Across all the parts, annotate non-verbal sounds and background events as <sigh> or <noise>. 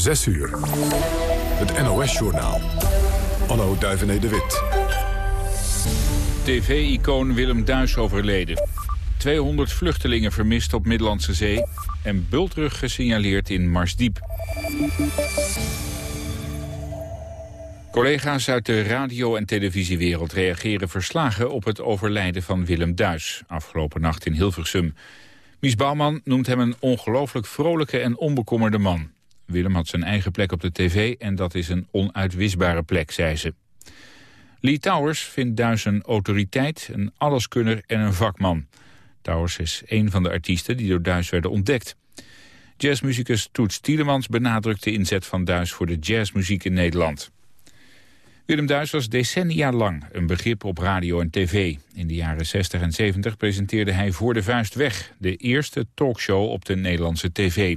6 uur. Het NOS-journaal. Anno Duivené de Wit. TV-icoon Willem Duis overleden. 200 vluchtelingen vermist op Middellandse Zee... en bultrug gesignaleerd in Marsdiep. Collega's uit de radio- en televisiewereld reageren verslagen op het overlijden van Willem Duis, afgelopen nacht in Hilversum. Mies Bouwman noemt hem een ongelooflijk vrolijke en onbekommerde man. Willem had zijn eigen plek op de tv en dat is een onuitwisbare plek, zei ze. Lee Towers vindt Duis een autoriteit, een alleskunner en een vakman. Towers is een van de artiesten die door Duis werden ontdekt. Jazzmuzikus Toets Tielemans benadrukt de inzet van Duis voor de jazzmuziek in Nederland. Willem Duis was decennia lang een begrip op radio en tv. In de jaren 60 en 70 presenteerde hij Voor de Vuist Weg... de eerste talkshow op de Nederlandse tv.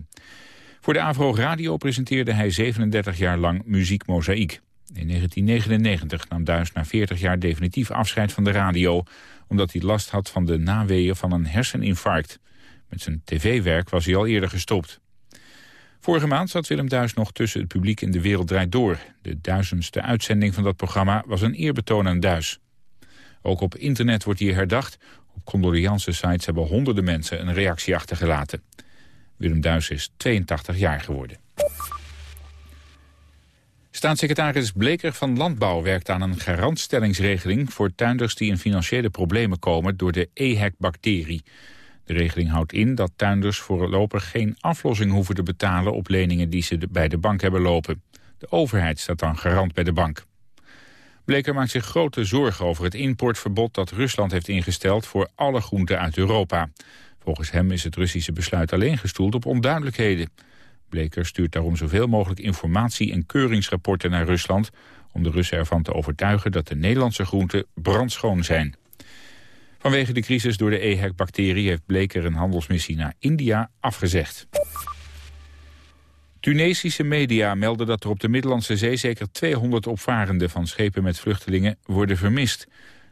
Voor de Avro Radio presenteerde hij 37 jaar lang Muziek Mozaïek. In 1999 nam Duis na 40 jaar definitief afscheid van de radio... omdat hij last had van de naweeën van een herseninfarct. Met zijn tv-werk was hij al eerder gestopt. Vorige maand zat Willem Duis nog tussen het publiek in De Wereld Draait Door. De duizendste uitzending van dat programma was een eerbetoon aan Duis. Ook op internet wordt hier herdacht. Op condoleance-sites hebben honderden mensen een reactie achtergelaten. Willem Duis is 82 jaar geworden. Staatssecretaris Bleker van Landbouw werkt aan een garantstellingsregeling... voor tuinders die in financiële problemen komen door de EHEC-bacterie. De regeling houdt in dat tuinders voorlopig geen aflossing hoeven te betalen op leningen die ze bij de bank hebben lopen. De overheid staat dan garant bij de bank. Bleker maakt zich grote zorgen over het importverbod dat Rusland heeft ingesteld voor alle groenten uit Europa. Volgens hem is het Russische besluit alleen gestoeld op onduidelijkheden. Bleker stuurt daarom zoveel mogelijk informatie en keuringsrapporten naar Rusland... om de Russen ervan te overtuigen dat de Nederlandse groenten brandschoon zijn. Vanwege de crisis door de EHEC-bacterie heeft Bleker een handelsmissie naar India afgezegd. Tunesische media melden dat er op de Middellandse Zee zeker 200 opvarenden van schepen met vluchtelingen worden vermist.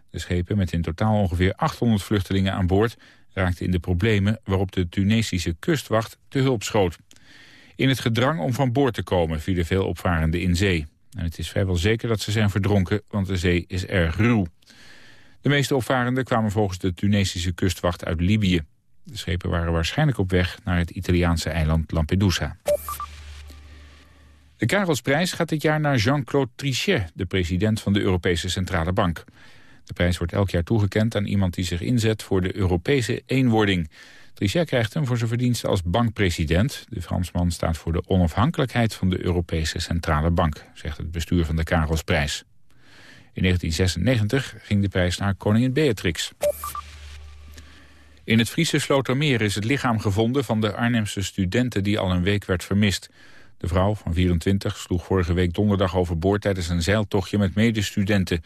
De schepen met in totaal ongeveer 800 vluchtelingen aan boord raakten in de problemen waarop de Tunesische kustwacht te hulp schoot. In het gedrang om van boord te komen vielen veel opvarenden in zee. En het is vrijwel zeker dat ze zijn verdronken, want de zee is erg ruw. De meeste opvarenden kwamen volgens de Tunesische kustwacht uit Libië. De schepen waren waarschijnlijk op weg naar het Italiaanse eiland Lampedusa. De Karelsprijs gaat dit jaar naar Jean-Claude Trichet, de president van de Europese Centrale Bank. De prijs wordt elk jaar toegekend aan iemand die zich inzet voor de Europese eenwording. Trichet krijgt hem voor zijn verdiensten als bankpresident. De Fransman staat voor de onafhankelijkheid van de Europese Centrale Bank, zegt het bestuur van de Karelsprijs. In 1996 ging de prijs naar koningin Beatrix. In het Friese Slotermeer is het lichaam gevonden van de Arnhemse studenten die al een week werd vermist. De vrouw van 24 sloeg vorige week donderdag overboord tijdens een zeiltochtje met medestudenten.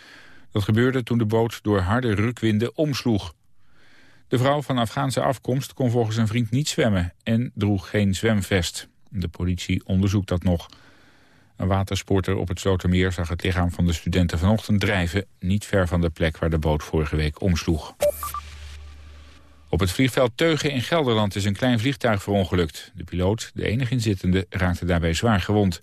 Dat gebeurde toen de boot door harde rukwinden omsloeg. De vrouw van Afghaanse afkomst kon volgens een vriend niet zwemmen en droeg geen zwemvest. De politie onderzoekt dat nog. Een watersporter op het Slotermeer zag het lichaam van de studenten vanochtend drijven... niet ver van de plek waar de boot vorige week omsloeg. Op het vliegveld Teugen in Gelderland is een klein vliegtuig verongelukt. De piloot, de enige inzittende, raakte daarbij zwaar gewond.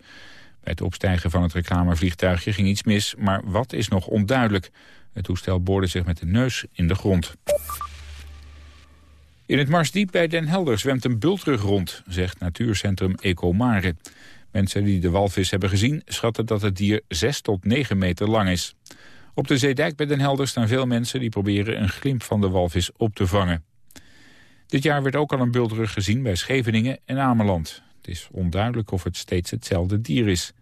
Bij het opstijgen van het reclamevliegtuigje ging iets mis, maar wat is nog onduidelijk. Het toestel boorde zich met de neus in de grond. In het Marsdiep bij Den Helder zwemt een bultrug rond, zegt natuurcentrum Ecomare. Mensen die de walvis hebben gezien schatten dat het dier 6 tot 9 meter lang is. Op de zeedijk bij Den Helder staan veel mensen die proberen een glimp van de walvis op te vangen. Dit jaar werd ook al een bultrug gezien bij Scheveningen en Ameland. Het is onduidelijk of het steeds hetzelfde dier is.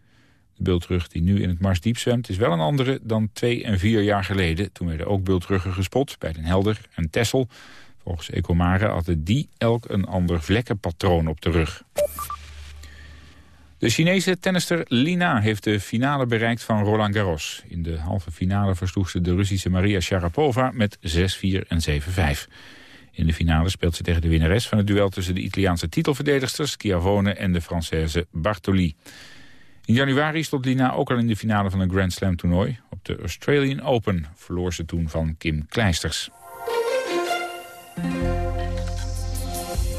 De bultrug die nu in het Marsdiep zwemt is wel een andere dan twee en vier jaar geleden. Toen werden ook bultruggen gespot bij Den Helder en Tessel. Volgens Ecomare hadden die elk een ander vlekkenpatroon op de rug. De Chinese tennister Lina heeft de finale bereikt van Roland Garros. In de halve finale versloeg ze de Russische Maria Sharapova met 6-4 en 7-5. In de finale speelt ze tegen de winnares van het duel tussen de Italiaanse titelverdedigsters Chiavone en de Française Bartoli. In januari stond Lina ook al in de finale van een Grand Slam toernooi. Op de Australian Open verloor ze toen van Kim Kleisters.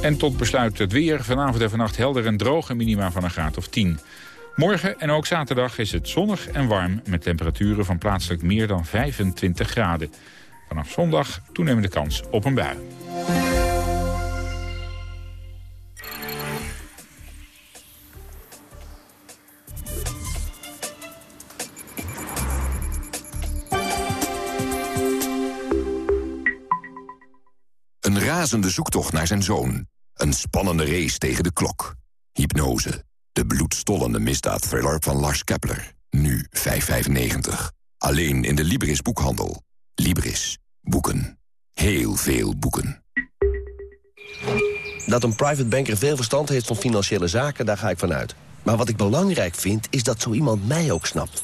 En tot besluit het weer. Vanavond en vannacht helder en droog en minima van een graad of 10. Morgen en ook zaterdag is het zonnig en warm... met temperaturen van plaatselijk meer dan 25 graden. Vanaf zondag toenemende kans op een bui. Een razende zoektocht naar zijn zoon. Een spannende race tegen de klok. Hypnose. De bloedstollende misdaadthriller van Lars Kepler. Nu 5,95. Alleen in de Libris boekhandel. Libris. Boeken. Heel veel boeken. Dat een private banker veel verstand heeft van financiële zaken, daar ga ik vanuit. Maar wat ik belangrijk vind, is dat zo iemand mij ook snapt.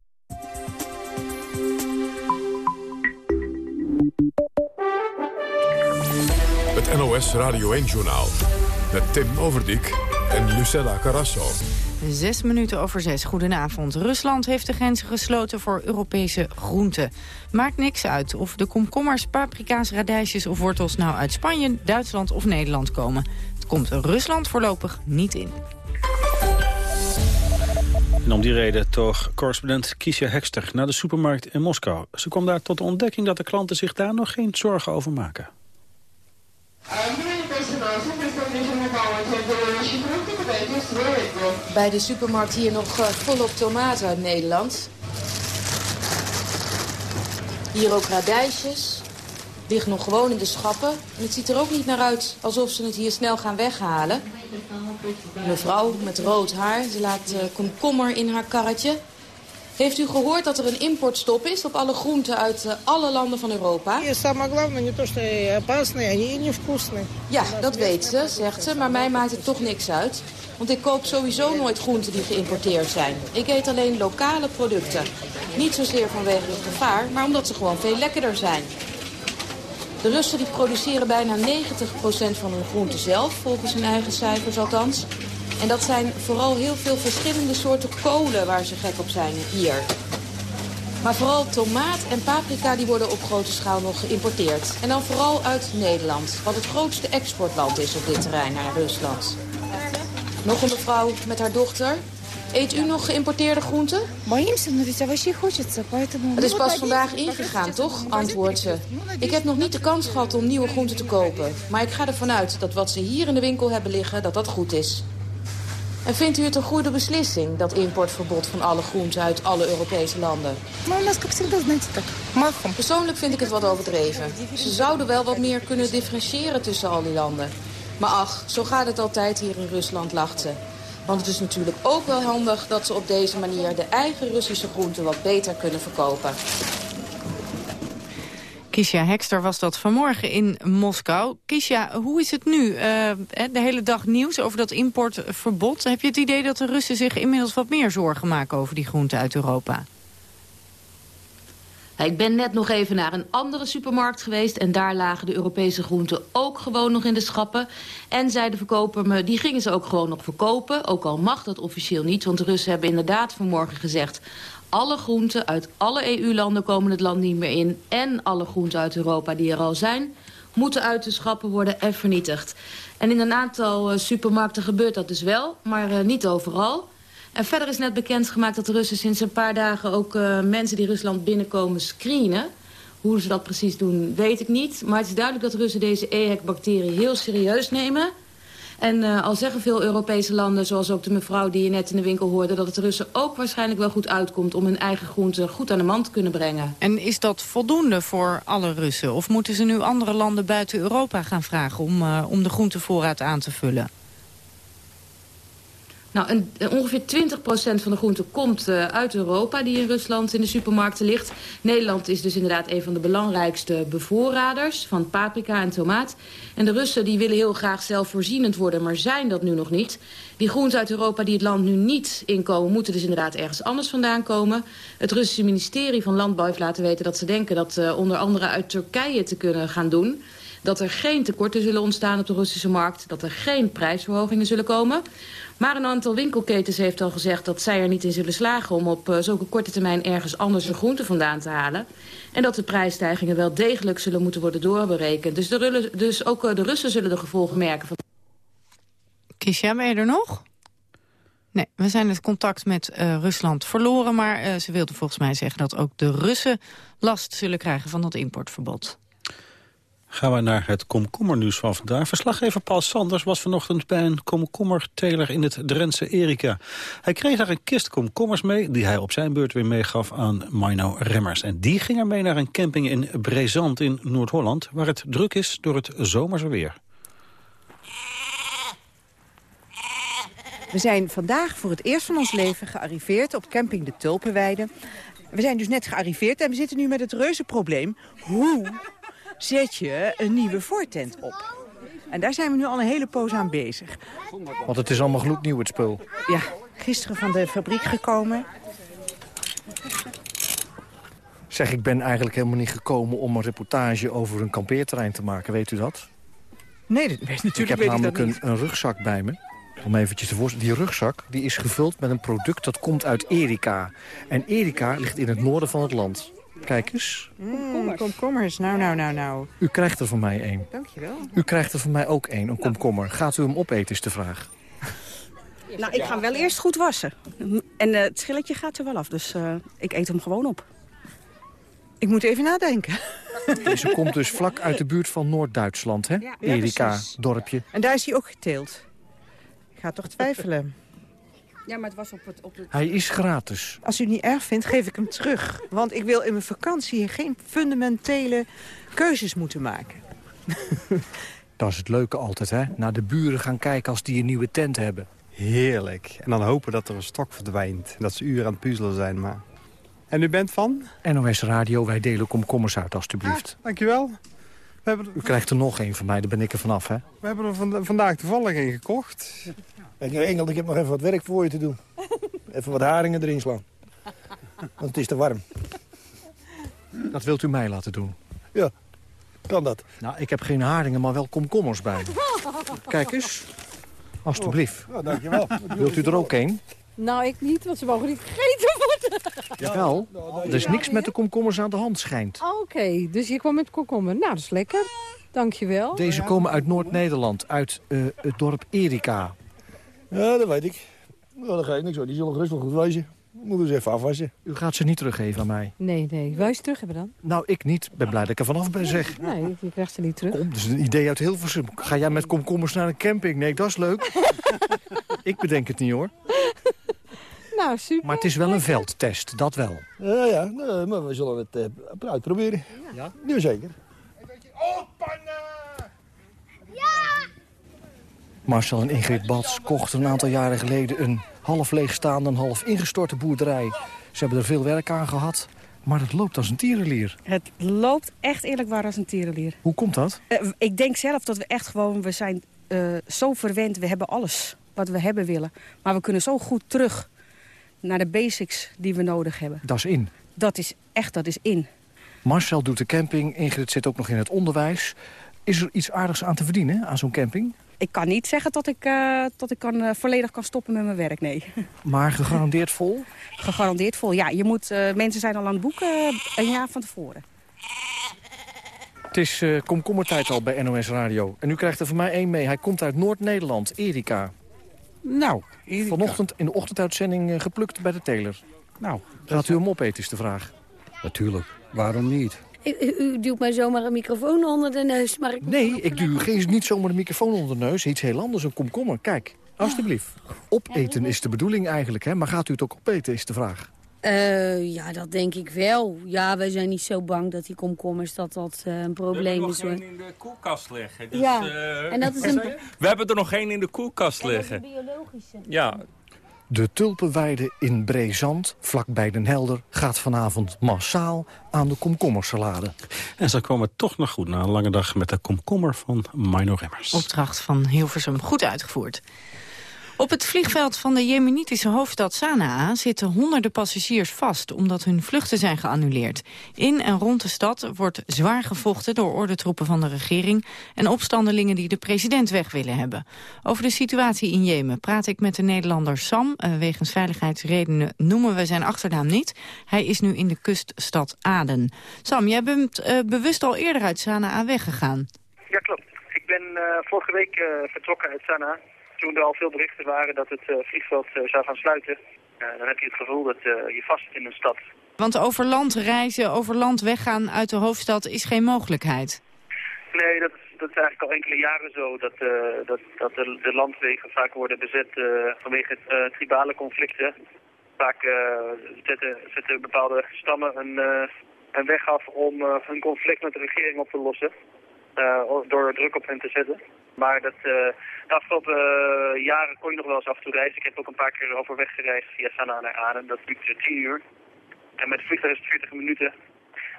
Het NOS Radio 1-journaal. Met Tim Overdijk en Lucella Carrasso. Zes minuten over zes. Goedenavond. Rusland heeft de grenzen gesloten voor Europese groenten. Maakt niks uit of de komkommers, paprika's, radijsjes of wortels... nou uit Spanje, Duitsland of Nederland komen. Het komt Rusland voorlopig niet in. En om die reden toog correspondent Kiesja Hekster naar de supermarkt in Moskou. Ze kwam daar tot de ontdekking dat de klanten zich daar nog geen zorgen over maken. Bij de supermarkt hier nog eh, volop tomaten uit Nederland. Hier ook radijsjes. Ligt nog gewoon in de schappen. En het ziet er ook niet naar uit alsof ze het hier snel gaan weghalen. Een mevrouw met rood haar, ze laat uh, komkommer in haar karretje. Heeft u gehoord dat er een importstop is op alle groenten uit uh, alle landen van Europa? Ja, dat weet ze, zegt ze, maar mij maakt het toch niks uit. Want ik koop sowieso nooit groenten die geïmporteerd zijn. Ik eet alleen lokale producten. Niet zozeer vanwege het gevaar, maar omdat ze gewoon veel lekkerder zijn. De Russen die produceren bijna 90% van hun groenten zelf, volgens hun eigen cijfers althans. En dat zijn vooral heel veel verschillende soorten kolen waar ze gek op zijn hier. Maar vooral tomaat en paprika die worden op grote schaal nog geïmporteerd. En dan vooral uit Nederland, wat het grootste exportland is op dit terrein naar Rusland. Nog een mevrouw met haar dochter. Eet u nog geïmporteerde groenten? Het is pas vandaag ingegaan, toch? Antwoordt ze. Ik heb nog niet de kans gehad om nieuwe groenten te kopen. Maar ik ga ervan uit dat wat ze hier in de winkel hebben liggen, dat dat goed is. En vindt u het een goede beslissing, dat importverbod van alle groenten uit alle Europese landen? Persoonlijk vind ik het wat overdreven. Ze zouden wel wat meer kunnen differentiëren tussen al die landen. Maar ach, zo gaat het altijd hier in Rusland, lacht ze. Want het is natuurlijk ook wel handig dat ze op deze manier de eigen Russische groenten wat beter kunnen verkopen. Kisha Hekster was dat vanmorgen in Moskou. Kisha, hoe is het nu? Uh, de hele dag nieuws over dat importverbod. Heb je het idee dat de Russen zich inmiddels wat meer zorgen maken over die groenten uit Europa? Ik ben net nog even naar een andere supermarkt geweest... en daar lagen de Europese groenten ook gewoon nog in de schappen. En zei de verkoper me, die gingen ze ook gewoon nog verkopen. Ook al mag dat officieel niet, want de Russen hebben inderdaad vanmorgen gezegd... alle groenten uit alle EU-landen komen het land niet meer in... en alle groenten uit Europa die er al zijn... moeten uit de schappen worden en vernietigd. En in een aantal uh, supermarkten gebeurt dat dus wel, maar uh, niet overal... En verder is net bekendgemaakt dat de Russen sinds een paar dagen... ook uh, mensen die Rusland binnenkomen screenen. Hoe ze dat precies doen, weet ik niet. Maar het is duidelijk dat Russen deze EHEC-bacterie heel serieus nemen. En uh, al zeggen veel Europese landen, zoals ook de mevrouw die je net in de winkel hoorde... dat het Russen ook waarschijnlijk wel goed uitkomt... om hun eigen groenten goed aan de man te kunnen brengen. En is dat voldoende voor alle Russen? Of moeten ze nu andere landen buiten Europa gaan vragen... om, uh, om de groentevoorraad aan te vullen? Nou, een, ongeveer 20% van de groente komt uh, uit Europa die in Rusland in de supermarkten ligt. Nederland is dus inderdaad een van de belangrijkste bevoorraders van paprika en tomaat. En de Russen die willen heel graag zelfvoorzienend worden, maar zijn dat nu nog niet. Die groenten uit Europa die het land nu niet inkomen... moeten dus inderdaad ergens anders vandaan komen. Het Russische ministerie van Landbouw heeft laten weten... dat ze denken dat uh, onder andere uit Turkije te kunnen gaan doen dat er geen tekorten zullen ontstaan op de Russische markt... dat er geen prijsverhogingen zullen komen. Maar een aantal winkelketens heeft al gezegd dat zij er niet in zullen slagen... om op uh, zulke korte termijn ergens anders de groente vandaan te halen. En dat de prijsstijgingen wel degelijk zullen moeten worden doorberekend. Dus, de, dus ook uh, de Russen zullen de gevolgen merken. Van... Kisha, ben er nog? Nee, we zijn het contact met uh, Rusland verloren... maar ze wilde volgens mij zeggen dat ook de Russen last zullen krijgen van dat importverbod. Gaan we naar het komkommernieuws van vandaag. Verslaggever Paul Sanders was vanochtend bij een komkommerteler in het Drentse Erika. Hij kreeg daar een kist komkommers mee, die hij op zijn beurt weer meegaf aan Mino Remmers. En die ging er mee naar een camping in Brezant in Noord-Holland, waar het druk is door het zomerse weer. We zijn vandaag voor het eerst van ons leven gearriveerd op camping de Tulpenweide. We zijn dus net gearriveerd en we zitten nu met het reuze probleem. Hoe zet je een nieuwe voortent op? En daar zijn we nu al een hele poos aan bezig. Want het is allemaal gloednieuw, het spul. Ja, gisteren van de fabriek gekomen. Zeg, ik ben eigenlijk helemaal niet gekomen om een reportage over een kampeerterrein te maken. Weet u dat? Nee, dat weet, natuurlijk ik heb weet namelijk ik een, dat een rugzak bij me. Om eventjes te voorstellen, die rugzak die is gevuld met een product dat komt uit Erika. En Erika ligt in het noorden van het land. Kijk eens, Mm, komkommers, nou, nou, nou, nou. u krijgt er van mij één. Dankjewel. U krijgt er van mij ook één, een komkommer. Gaat u hem opeten, is de vraag. Nou, ik ga hem wel eerst goed wassen. En eh, het schilletje gaat er wel af, dus eh, ik eet hem gewoon op. Ik moet even nadenken. <laughs> Deze komt dus vlak uit de buurt van Noord-Duitsland, hè? Ja, Erika, precies. dorpje. En daar is hij ook geteeld. Ik ga toch twijfelen. Ja, maar het was op het... Op het... Hij is gratis. Als u het niet erg vindt, geef ik hem terug. Want ik wil in mijn vakantie geen fundamentele keuzes moeten maken. <laughs> Dat is het leuke altijd, hè? Naar de buren gaan kijken als die een nieuwe tent hebben. Heerlijk. En dan hopen dat er een stok verdwijnt. Dat ze uren aan het puzzelen zijn, maar... En u bent van? NOS Radio, wij delen komkommers uit, alstublieft. Dankjewel. We hebben, U krijgt er nog één van mij, daar ben ik er vanaf, hè? we hebben er vanda- vandaag toevallig een gekocht. Kijk, Engel, ik heb nog even wat werk voor je te doen. <laughs> Even wat haringen erin slaan. Want het is te warm. Dat wilt u mij laten doen. Ja, kan dat. Nou, ik heb geen haringen, maar wel komkommers bij me. <laughs> Kijk eens. Alsjeblieft. Ja, dankjewel. Wilt u er ook één? Nou, ik niet, want ze mogen niet gegeten worden. Jawel. Er is niks met de komkommers aan de hand, schijnt. Oké, dus je kwam met komkommer. Nou, dat is lekker. Dankjewel. Deze komen uit Noord-Nederland, uit eh, het dorp Erika. Ja, dat weet ik. Nou, dat geeft niks hoor. Die zullen gerust wel goed wezen. Moeten ze even afwassen. U gaat ze niet teruggeven aan mij. Nee, nee. Wil je ze terug hebben dan? Nou, ik niet. Ben blij dat ik er vanaf ben, zeg. Nee, je krijgt ze niet terug. Kom, dat is een idee uit Hilversum. Ga jij met komkommers naar een camping? Nee, dat is leuk. <laughs> ik bedenk het niet, hoor. Nou, super. Maar het is wel een veldtest, dat wel. Ja, ja. Nee, maar we zullen het eh, uitproberen. Ja? Jazeker. Marcel en Ingrid Bats kochten een aantal jaren geleden... een half leegstaande, een half ingestorte boerderij. Ze hebben er veel werk aan gehad, maar het loopt als een tierenlier. Het loopt echt eerlijk waar als een tierenlier. Hoe komt dat? Eh, ik denk zelf dat we echt gewoon... We zijn eh, zo verwend, we hebben alles wat we hebben willen. Maar we kunnen zo goed terug naar de basics die we nodig hebben. Dat is in. Dat is echt, dat is in. Marcel doet de camping, Ingrid zit ook nog in het onderwijs. Is er iets aardigs aan te verdienen aan zo'n camping? Ik kan niet zeggen dat ik, eh, dat ik kan, eh, volledig kan stoppen met mijn werk, nee. <laughs> Maar gegarandeerd vol? Gegarandeerd vol. Ja, je moet, eh, mensen zijn al aan het boeken een jaar van tevoren. Het is eh, komkommertijd al bij NOS Radio. En u krijgt er van mij één mee. Hij komt uit Noord-Nederland, Erika. Nou, Erika. Vanochtend in de ochtenduitzending geplukt bij de teler. Nou, Gaat u hem opeten, is de vraag. Natuurlijk. Waarom niet? U, u- u duwt mij zomaar een microfoon onder de neus, maar ik... Nee, ik duw geen, niet zomaar de microfoon onder de neus. Iets heel anders, een komkommer. Kijk, alstublieft. Opeten is de bedoeling eigenlijk, hè? maar gaat u het ook opeten, is de vraag. Eh, ja, dat denk ik wel. Ja, wij zijn niet zo bang dat die komkommers dat dat eh, een probleem is. hoor. in de koelkast liggen. Dus, Ja, eh, en dat is <laughs> een... We hebben er nog geen in de koelkast liggen. biologische. Ja, De tulpenweide in Brezand, vlakbij Den Helder... gaat vanavond massaal aan de komkommersalade. En ze komen toch nog goed na een lange dag met de komkommer van Mino Remmers. Opdracht van Hilversum. Goed uitgevoerd. Op het vliegveld van de jemenitische hoofdstad Sanaa zitten honderden passagiers vast omdat hun vluchten zijn geannuleerd. In en rond de stad wordt zwaar gevochten door ordentroepen van de regering en opstandelingen die de president weg willen hebben. Over de situatie in Jemen praat ik met de Nederlander Sam. Uh, wegens veiligheidsredenen noemen we zijn achternaam niet. Hij is nu in de kuststad Aden. Sam, jij bent uh, bewust al eerder uit Sanaa weggegaan. Ja, klopt. Ik ben uh, vorige week vertrokken uit Sanaa toen er al veel berichten waren dat het uh, vliegveld uh, zou gaan sluiten, uh, dan heb je het gevoel dat je vast zit in een stad. Want over land reizen, over land weggaan uit de hoofdstad is geen mogelijkheid? Nee, dat is, dat is eigenlijk al enkele jaren zo. Dat, dat, dat de, de, landwegen vaak worden bezet vanwege tribale conflicten. Vaak zetten, zetten bepaalde stammen een, een weg af om hun conflict met de regering op te lossen. Door druk op hen te zetten. Maar dat, uh, de afgelopen uh, jaren kon je nog wel eens af en toe reizen. Ik heb ook een paar keer overweg gereisd via Sanaa naar Aden. Dat duurt 10 uur. En met vliegtuig is het 40 minuten.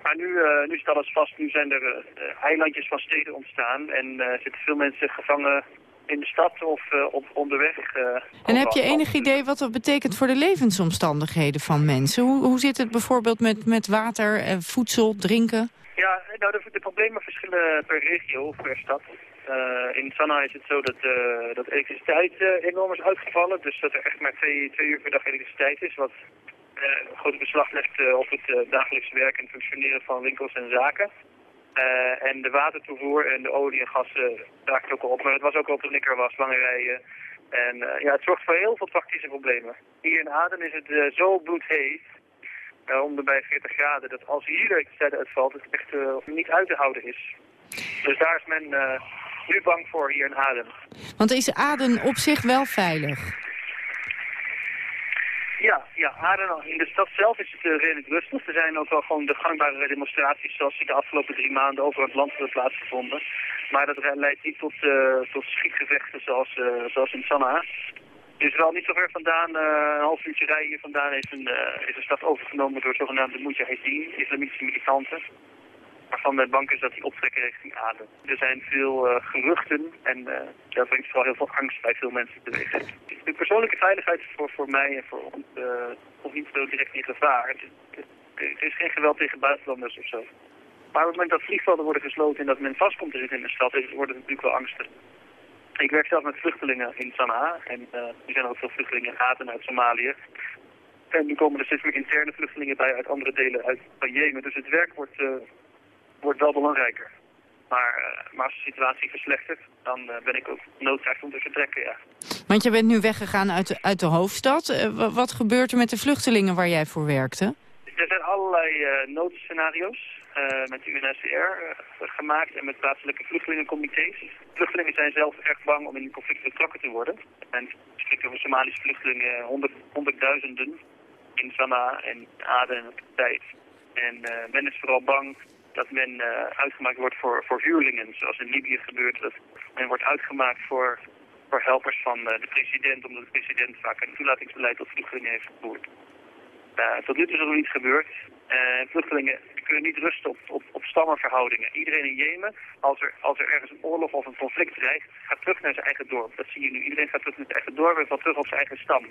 Maar nu, uh, nu zit alles vast. Nu zijn er eilandjes van steden ontstaan. En zitten veel mensen gevangen in de stad of op onderweg. en heb je enig idee wat dat betekent voor de levensomstandigheden van mensen? Hoe, hoe zit het bijvoorbeeld met, met water, voedsel, drinken? Ja, nou de, problemen verschillen per regio, per stad. Uh, in Sanaa is het zo dat, uh, dat elektriciteit uh, enorm is uitgevallen. Dus dat er echt maar twee, twee uur per dag elektriciteit is. Wat een groot beslag legt op het dagelijks werk en functioneren van winkels en zaken. en de watertoevoer en de olie en gas raakt ook op. Maar het was ook al toen ik er was, lange rijen. En ja, het zorgt voor heel veel praktische problemen. Hier in Aden is het zo bloedheet, om de bij 40 graden, dat als hier de elektriciteit uitvalt, het echt niet uit te houden is. Dus daar is men nu bang voor hier in Aden. Want is Aden op zich wel veilig? Ja, ja, Aden, in de stad zelf is het redelijk rustig. Er zijn ook wel gewoon de gangbare demonstraties zoals die de afgelopen drie maanden over het land hebben plaatsgevonden. Maar dat leidt niet tot, tot schietgevechten zoals, zoals in Sanaa. Dus wel niet zo ver vandaan, een half uurtje rijden hier vandaan, is een, is stad overgenomen door zogenaamde Mujahideen, islamitische militanten waarvan de bank is dat die optrekken richting Aden. Er zijn veel uh, geruchten en dat brengt vooral heel veel angst bij veel mensen teweeg. De persoonlijke veiligheid is voor, voor mij en voor ons niet zo direct in gevaar. Er is geen geweld tegen buitenlanders of zo. Maar op het moment dat vliegvelden worden gesloten en dat men vast komt te zitten in de stad, wordt het natuurlijk wel angstig. Ik werk zelf met vluchtelingen in Sanaa en er zijn ook veel vluchtelingen in Aden uit Somalië. En nu komen er steeds meer interne vluchtelingen bij uit andere delen uit, van Jemen. Dus het werk wordt wordt wel belangrijker. Maar, uh, maar als de situatie verslechtert, dan uh, ben ik ook noodzaakt om te vertrekken, ja. Want je bent nu weggegaan uit de, uit de hoofdstad. Uh, wat gebeurt er met de vluchtelingen waar jij voor werkte? Er zijn allerlei noodscenario's met de UNHCR gemaakt en met plaatselijke vluchtelingencomité's. Vluchtelingen zijn zelf erg bang om in een conflict betrokken te worden. En spreken over Somalische vluchtelingen, honderd, honderdduizenden in Sanaa en Aden en tijd. En men is vooral bang dat men uh, uitgemaakt wordt voor, voor huurlingen, zoals in Libië gebeurt. Dat men wordt uitgemaakt voor, voor helpers van uh, de president, omdat de president vaak een toelatingsbeleid tot vluchtelingen heeft gevoerd. Uh, tot nu toe is er nog niet gebeurd. vluchtelingen kunnen niet rusten op, op, op stammenverhoudingen. Iedereen in Jemen, als er, als er ergens een oorlog of een conflict dreigt, gaat terug naar zijn eigen dorp. Dat zie je nu. Iedereen gaat terug naar zijn eigen dorp en valt terug op zijn eigen stam.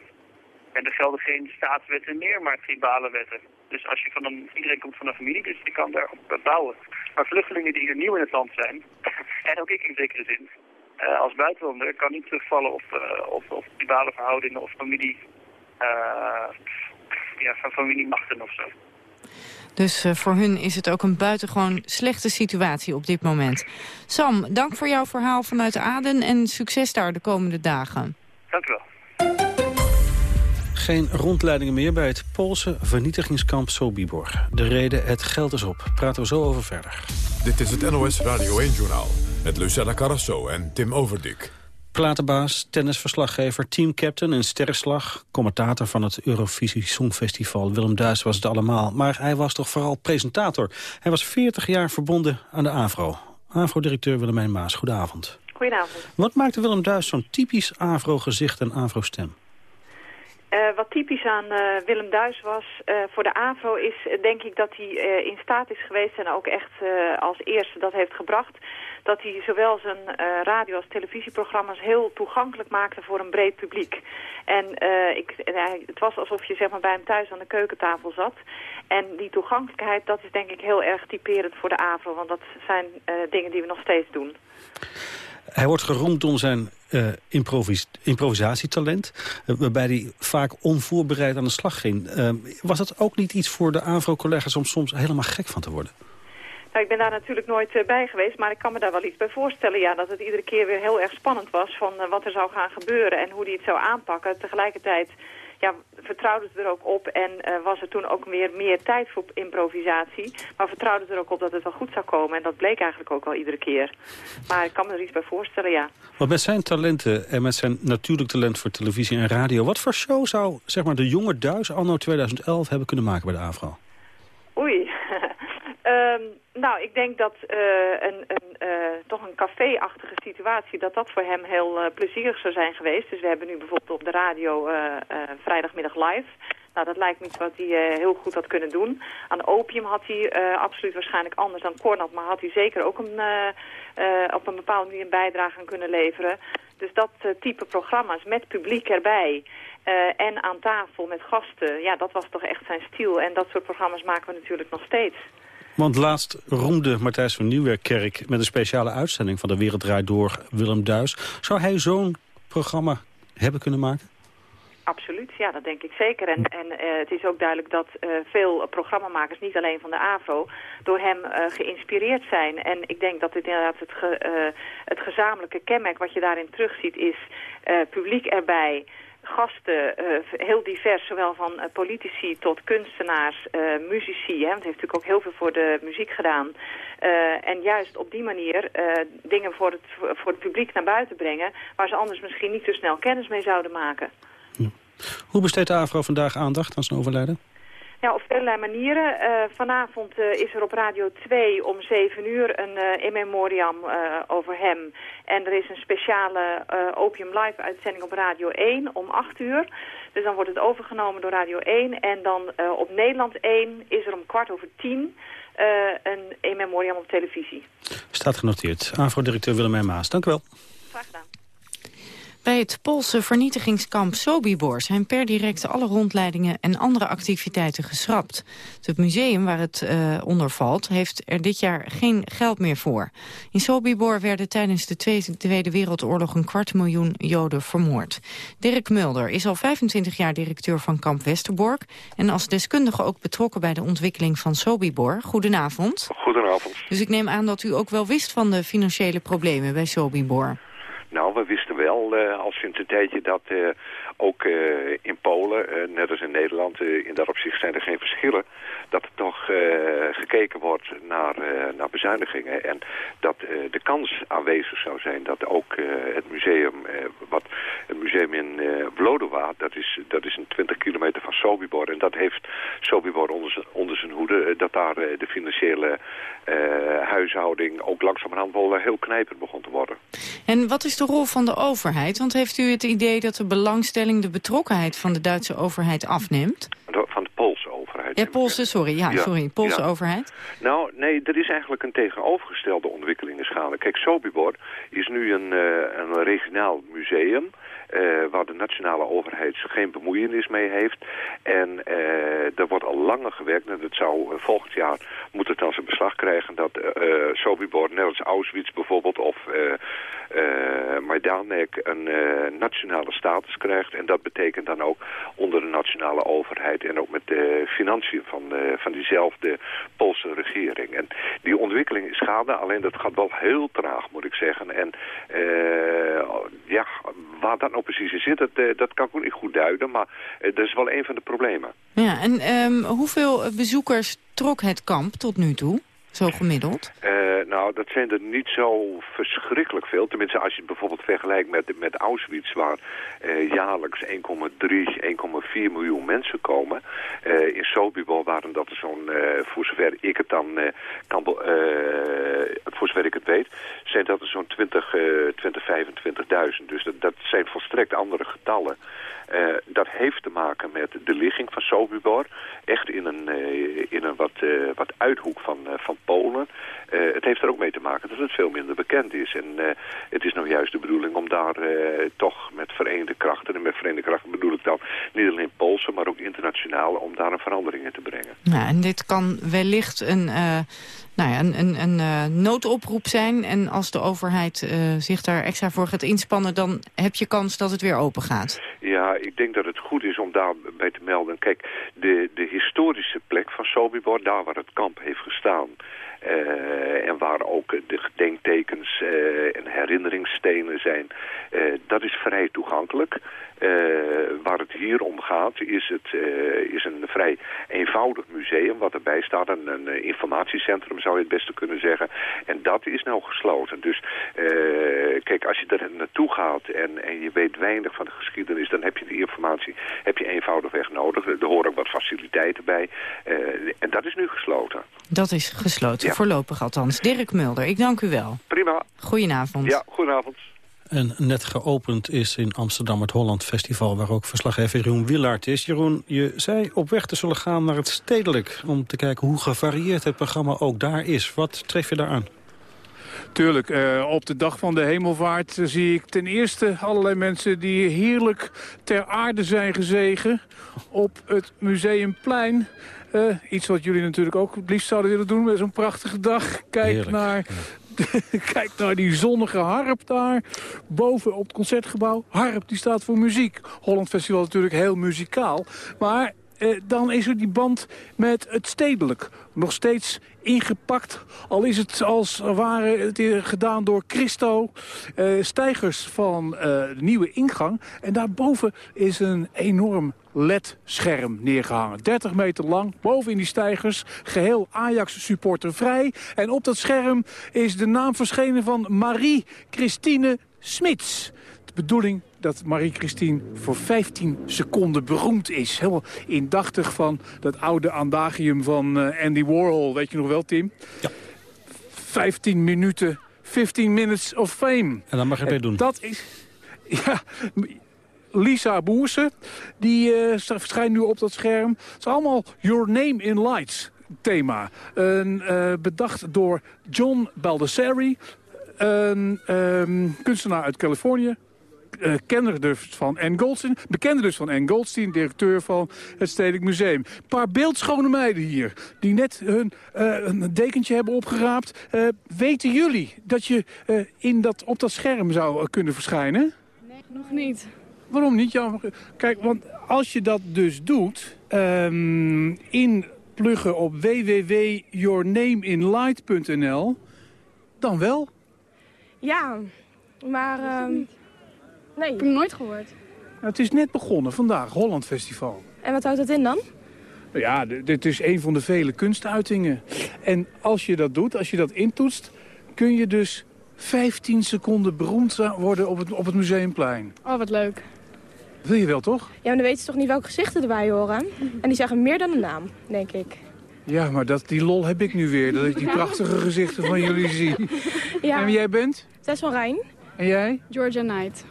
En er gelden geen staatswetten meer, maar tribale wetten. Dus als je van een, iedereen komt van een familie, dus die kan daarop bouwen. Maar vluchtelingen die hier nieuw in het land zijn, <laughs> en ook ik in zekere zin, uh, als buitenlander, kan niet terugvallen op, uh, op, op tribale verhoudingen of familie, uh, ja, van familiemachten of zo. Dus uh, voor hun is het ook een buitengewoon slechte situatie op dit moment. Sam, dank voor jouw verhaal vanuit Aden en succes daar de komende dagen. Dank u wel. Geen rondleidingen meer bij het Poolse vernietigingskamp Sobibor. De reden, het geld is op. Praten we zo over verder. Dit is het NOS Radio 1-journaal met Lucella Carrasso en Tim Overdik. Platenbaas, tennisverslaggever, teamcaptain en sterrenslag... commentator van het Eurovisie Songfestival. Willem Duis was het allemaal. Maar hij was toch vooral presentator. Hij was 40 jaar verbonden aan de AVRO. AVRO-directeur Willemijn Maas, goedenavond. Goedenavond. Wat maakte Willem Duis zo'n typisch AVRO-gezicht en AVRO-stem? wat typisch aan Willem Duis was voor de AVRO is denk ik dat hij in staat is geweest en ook echt als eerste dat heeft gebracht dat hij zowel zijn uh, radio- als televisieprogramma's heel toegankelijk maakte voor een breed publiek. En uh, ik, het was alsof je zeg maar, bij hem thuis aan de keukentafel zat. En die toegankelijkheid, dat is denk ik heel erg typerend voor de AVRO. Want dat zijn uh, dingen die we nog steeds doen. Hij wordt geroemd om zijn improvis improvisatietalent... Waarbij hij vaak onvoorbereid aan de slag ging. Was dat ook niet iets voor de AVRO-collega's om soms helemaal gek van te worden? Ik ben daar natuurlijk nooit uh, bij geweest, maar ik kan me daar wel iets bij voorstellen. Ja, dat het iedere keer weer heel erg spannend was van uh, wat er zou gaan gebeuren en hoe die het zou aanpakken. Tegelijkertijd ja, vertrouwden ze er ook op en uh, was er toen ook weer meer tijd voor improvisatie. Maar vertrouwden ze er ook op dat het wel goed zou komen. En dat bleek eigenlijk ook wel iedere keer. Maar ik kan me er iets bij voorstellen, ja. Want met zijn talenten en met zijn natuurlijk talent voor televisie en radio... wat voor show zou zeg maar, de jonge Duis anno 2011 hebben kunnen maken bij de AVRO? Um, nou, ik denk dat uh, een, een, uh, toch een café-achtige situatie, dat dat voor hem heel uh, plezierig zou zijn geweest. Dus we hebben nu bijvoorbeeld op de radio vrijdagmiddag live. Nou, dat lijkt me iets wat hij heel goed had kunnen doen. Aan opium had hij absoluut waarschijnlijk anders dan Cornat, maar had hij zeker ook een, op een bepaalde manier een bijdrage aan kunnen leveren. Dus dat type programma's met publiek erbij... En aan tafel met gasten, ja, dat was toch echt zijn stiel. En dat soort programma's maken we natuurlijk nog steeds. Want laatst roemde Matthijs van Nieuwwerkkerk met een speciale uitzending van de Wereld Door Willem Duis. Zou hij zo'n programma hebben kunnen maken? Absoluut, ja, dat denk ik zeker. En, en uh, het is ook duidelijk dat uh, veel programmamakers, niet alleen van de AVRO, door hem uh, geïnspireerd zijn. En ik denk dat het inderdaad het, het gezamenlijke kenmerk wat je daarin terugziet is publiek erbij, gasten, uh, heel divers, zowel van uh, politici tot kunstenaars, uh, muzici. Hè, want hij heeft natuurlijk ook heel veel voor de muziek gedaan. en juist op die manier dingen voor het, voor het publiek naar buiten brengen... waar ze anders misschien niet zo snel kennis mee zouden maken. Hoe besteedt de AVRO vandaag aandacht aan zijn overlijden? Ja, op allerlei manieren. Uh, vanavond uh, is er op Radio 2 om 7 uur een uh, in memoriam over hem. En er is een speciale Opium Live uitzending op Radio 1 om 8 uur. Dus dan wordt het overgenomen door Radio 1. En dan op Nederland 1 is er om kwart over 10 een in memoriam op televisie. Staat genoteerd. AVRO-directeur Willemijn Maas, dank u wel. Graag gedaan. Bij het Poolse vernietigingskamp Sobibor zijn per direct alle rondleidingen en andere activiteiten geschrapt. Het museum waar het uh, onder valt heeft er dit jaar geen geld meer voor. In Sobibor werden tijdens de Tweede, Tweede Wereldoorlog een kwart miljoen Joden vermoord. Dirk Mulder is al 25 jaar directeur van kamp Westerbork en als deskundige ook betrokken bij de ontwikkeling van Sobibor. Goedenavond. Goedenavond. Dus ik neem aan dat u ook wel wist van de financiële problemen bij Sobibor. Nou, we wisten wel uh, al sinds een tijdje dat uh, ook uh, in Polen, net als in Nederland, in dat opzicht zijn er geen verschillen, dat er toch gekeken wordt naar, naar bezuinigingen en dat de kans aanwezig zou zijn dat ook het museum, wat het museum in Vlodova, dat is, dat is een 20 kilometer van Sobibor en dat heeft Sobibor onder, onder zijn hoede, dat daar de financiële huishouding ook langzamerhand wel heel knijpend begon te worden. En wat is de rol van de overheid? Want heeft u het idee dat de belangstelling, de betrokkenheid van de Duitse overheid afneemt? Van overheid. Ja, Poolse, sorry. Ja, ja sorry. Poolse ja. overheid. Nou, nee, er is eigenlijk een tegenovergestelde ontwikkeling in schade. Kijk, Sobibor is nu een, uh, een regionaal museum... Uh, waar de nationale overheid geen bemoeienis mee heeft. En uh, er wordt al langer gewerkt, en dat zou uh, volgend jaar moet het dan zijn beslag krijgen, dat Sobibor, net als Auschwitz bijvoorbeeld, of Majdanek een nationale status krijgt. En dat betekent dan ook onder de nationale overheid en ook met de financiën van, van diezelfde Poolse regering. En die ontwikkeling is gaande, alleen dat gaat wel heel traag, moet ik zeggen. En ja, waar dat nou precies in zit, dat, uh, dat kan ik niet goed duiden. Maar uh, dat is wel een van de problemen. Ja, en um, hoeveel bezoekers trok het kamp tot nu toe? Zo gemiddeld? Uh, nou, dat zijn er niet zo verschrikkelijk veel. Tenminste, als je het bijvoorbeeld vergelijkt met, met Auschwitz... waar uh, jaarlijks 1,3, 1,4 miljoen mensen komen. Uh, in Sobibor waren dat zo'n, voor zover ik het dan kan... voor zover ik het weet, zijn dat er zo'n 20, 20 25.000. Dus dat, dat zijn volstrekt andere getallen. Dat heeft te maken met de ligging van Sobibor. Echt in een, in een wat, wat uithoek van, van Polen. het heeft er ook mee te maken dat het veel minder bekend is. En het is nou juist de bedoeling om daar toch met verenigde krachten... en met verenigde krachten bedoel ik dan niet alleen Poolse... maar ook internationaal om daar een verandering in te brengen. Ja, en dit kan wellicht een nou een, een, een uh, noodoproep zijn. En als de overheid uh, zich daar extra voor gaat inspannen... dan heb je kans dat het weer open gaat. Ja, ik denk dat het goed is om daarbij te melden. Kijk, de, de historische plek van Sobibor, daar waar het kamp heeft gestaan... Uh, en waar ook de gedenktekens en herinneringsstenen zijn. Dat is vrij toegankelijk. Waar het hier om gaat is, het, is een vrij eenvoudig museum wat erbij staat. Een, een, informatiecentrum zou je het beste kunnen zeggen. En dat is nou gesloten. Dus kijk, als je er naartoe gaat en, en je weet weinig van de geschiedenis... dan heb je die informatie heb je eenvoudigweg nodig. Er horen ook wat faciliteiten bij. en dat is nu gesloten. Dat is gesloten. Voorlopig althans. Dirk Mulder, ik dank u wel. Prima. Goedenavond. Ja, goedenavond. En net geopend is in Amsterdam het Holland Festival... waar ook verslaggever Jeroen Willaert is. Jeroen, je zei op weg te zullen gaan naar het stedelijk... om te kijken hoe gevarieerd het programma ook daar is. Wat tref je daar aan? Tuurlijk, uh, op de dag van de hemelvaart zie ik ten eerste allerlei mensen die heerlijk ter aarde zijn gezegen op het Museumplein. Uh, iets wat jullie natuurlijk ook het liefst zouden willen doen met zo'n prachtige dag. Kijk naar, <laughs> kijk naar die zonnige harp daar, boven op het concertgebouw. Harp, die staat voor muziek. Holland Festival is natuurlijk heel muzikaal. Maar eh, dan is er die band met het stedelijk. Nog steeds ingepakt, al is het als ware het gedaan door Christo. Uh, stijgers van de nieuwe ingang. En daarboven is een enorm LED-scherm neergehangen. 30 meter lang, boven in die stijgers. Geheel Ajax-supporter vrij. En op dat scherm is de naam verschenen van Marie-Christine Smits. De bedoeling dat Marie-Christine voor 15 seconden beroemd is. Helemaal indachtig van dat oude adagium van uh, Andy Warhol. Weet je nog wel, Tim? Ja. 15 minuten, 15 minutes of fame. En dan mag je het doen. Dat is... <laughs> Ja, Lisa Boersen, die uh, verschijnt nu op dat scherm. Het is allemaal Your Name in Lights thema. Een, uh, bedacht door John Baldessari, een um, kunstenaar uit Californië. Uh, kenner dus van Anne Goldstein. Bekende dus van Anne Goldstein, directeur van het Stedelijk Museum. Een paar beeldschone meiden hier, die net hun uh, een dekentje hebben opgeraapt. Uh, weten jullie dat je in dat, op dat scherm zou kunnen verschijnen? Nee, nog niet. Waarom niet? Ja, kijk, want als je dat dus doet... Um, inpluggen op www.yournameinlight.nl... dan wel. Ja, maar... Um, nee. Ik heb hem nooit gehoord. Nou, het is net begonnen vandaag, Holland Festival. En wat houdt dat in dan? Ja, dit is een van de vele kunstuitingen. En als je dat doet, als je dat intoetst... kun je dus 15 seconden beroemd worden op het, op het Museumplein. Oh, wat leuk. Wil je wel, toch? Ja, maar dan weten ze toch niet welke gezichten erbij horen? En die zeggen meer dan een naam, denk ik. Ja, maar dat, die lol heb ik nu weer. Dat ik die prachtige gezichten van jullie zie. Ja. En jij bent? Tess van Rijn. En jij? Georgia Knight.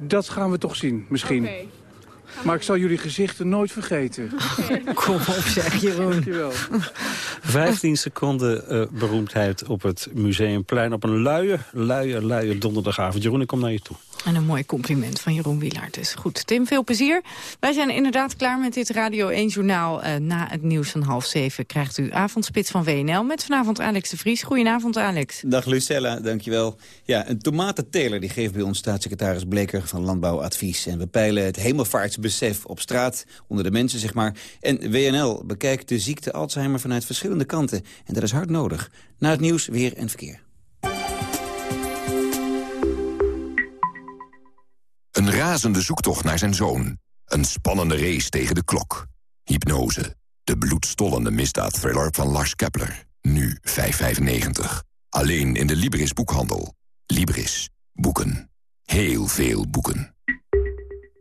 Dat gaan we toch zien, misschien. Okay. Maar ik zal jullie gezichten nooit vergeten. <laughs> Kom op, zeg Jeroen. Dankjewel. 15 seconden uh, beroemdheid op het Museumplein op een luie, luie, luie donderdagavond. Jeroen, ik kom naar je toe. En een mooi compliment van Jeroen Wielaert dus. Goed, Tim, veel plezier. Wij zijn inderdaad klaar met dit Radio 1 Journaal. Uh, na het nieuws van half zeven krijgt u avondspits van WNL... met vanavond Alex de Vries. Goedenavond, Alex. Dag Lucella, dankjewel. Ja, een tomatenteler die geeft bij ons staatssecretaris Bleker van Landbouwadvies. En we peilen het hemelvaartsbesef op straat, onder de mensen zeg maar. En WNL bekijkt de ziekte Alzheimer vanuit verschillende kanten. En dat is hard nodig. Na het nieuws, weer en verkeer. Een razende zoektocht naar zijn zoon. Een spannende race tegen de klok. Hypnose. De bloedstollende misdaadthriller van Lars Kepler. Nu 5,95. Alleen in de Libris boekhandel. Libris. Boeken. Heel veel boeken.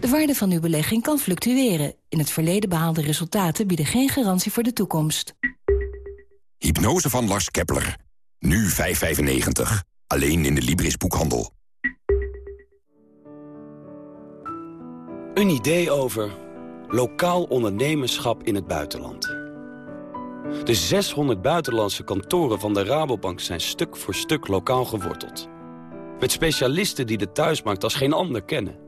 De waarde van uw belegging kan fluctueren. In het verleden behaalde resultaten bieden geen garantie voor de toekomst. Hypnose van Lars Kepler. Nu 5,95. Alleen in de Libris boekhandel. Een idee over lokaal ondernemerschap in het buitenland. De 600 buitenlandse kantoren van de Rabobank zijn stuk voor stuk lokaal geworteld. Met specialisten die de thuismarkt als geen ander kennen.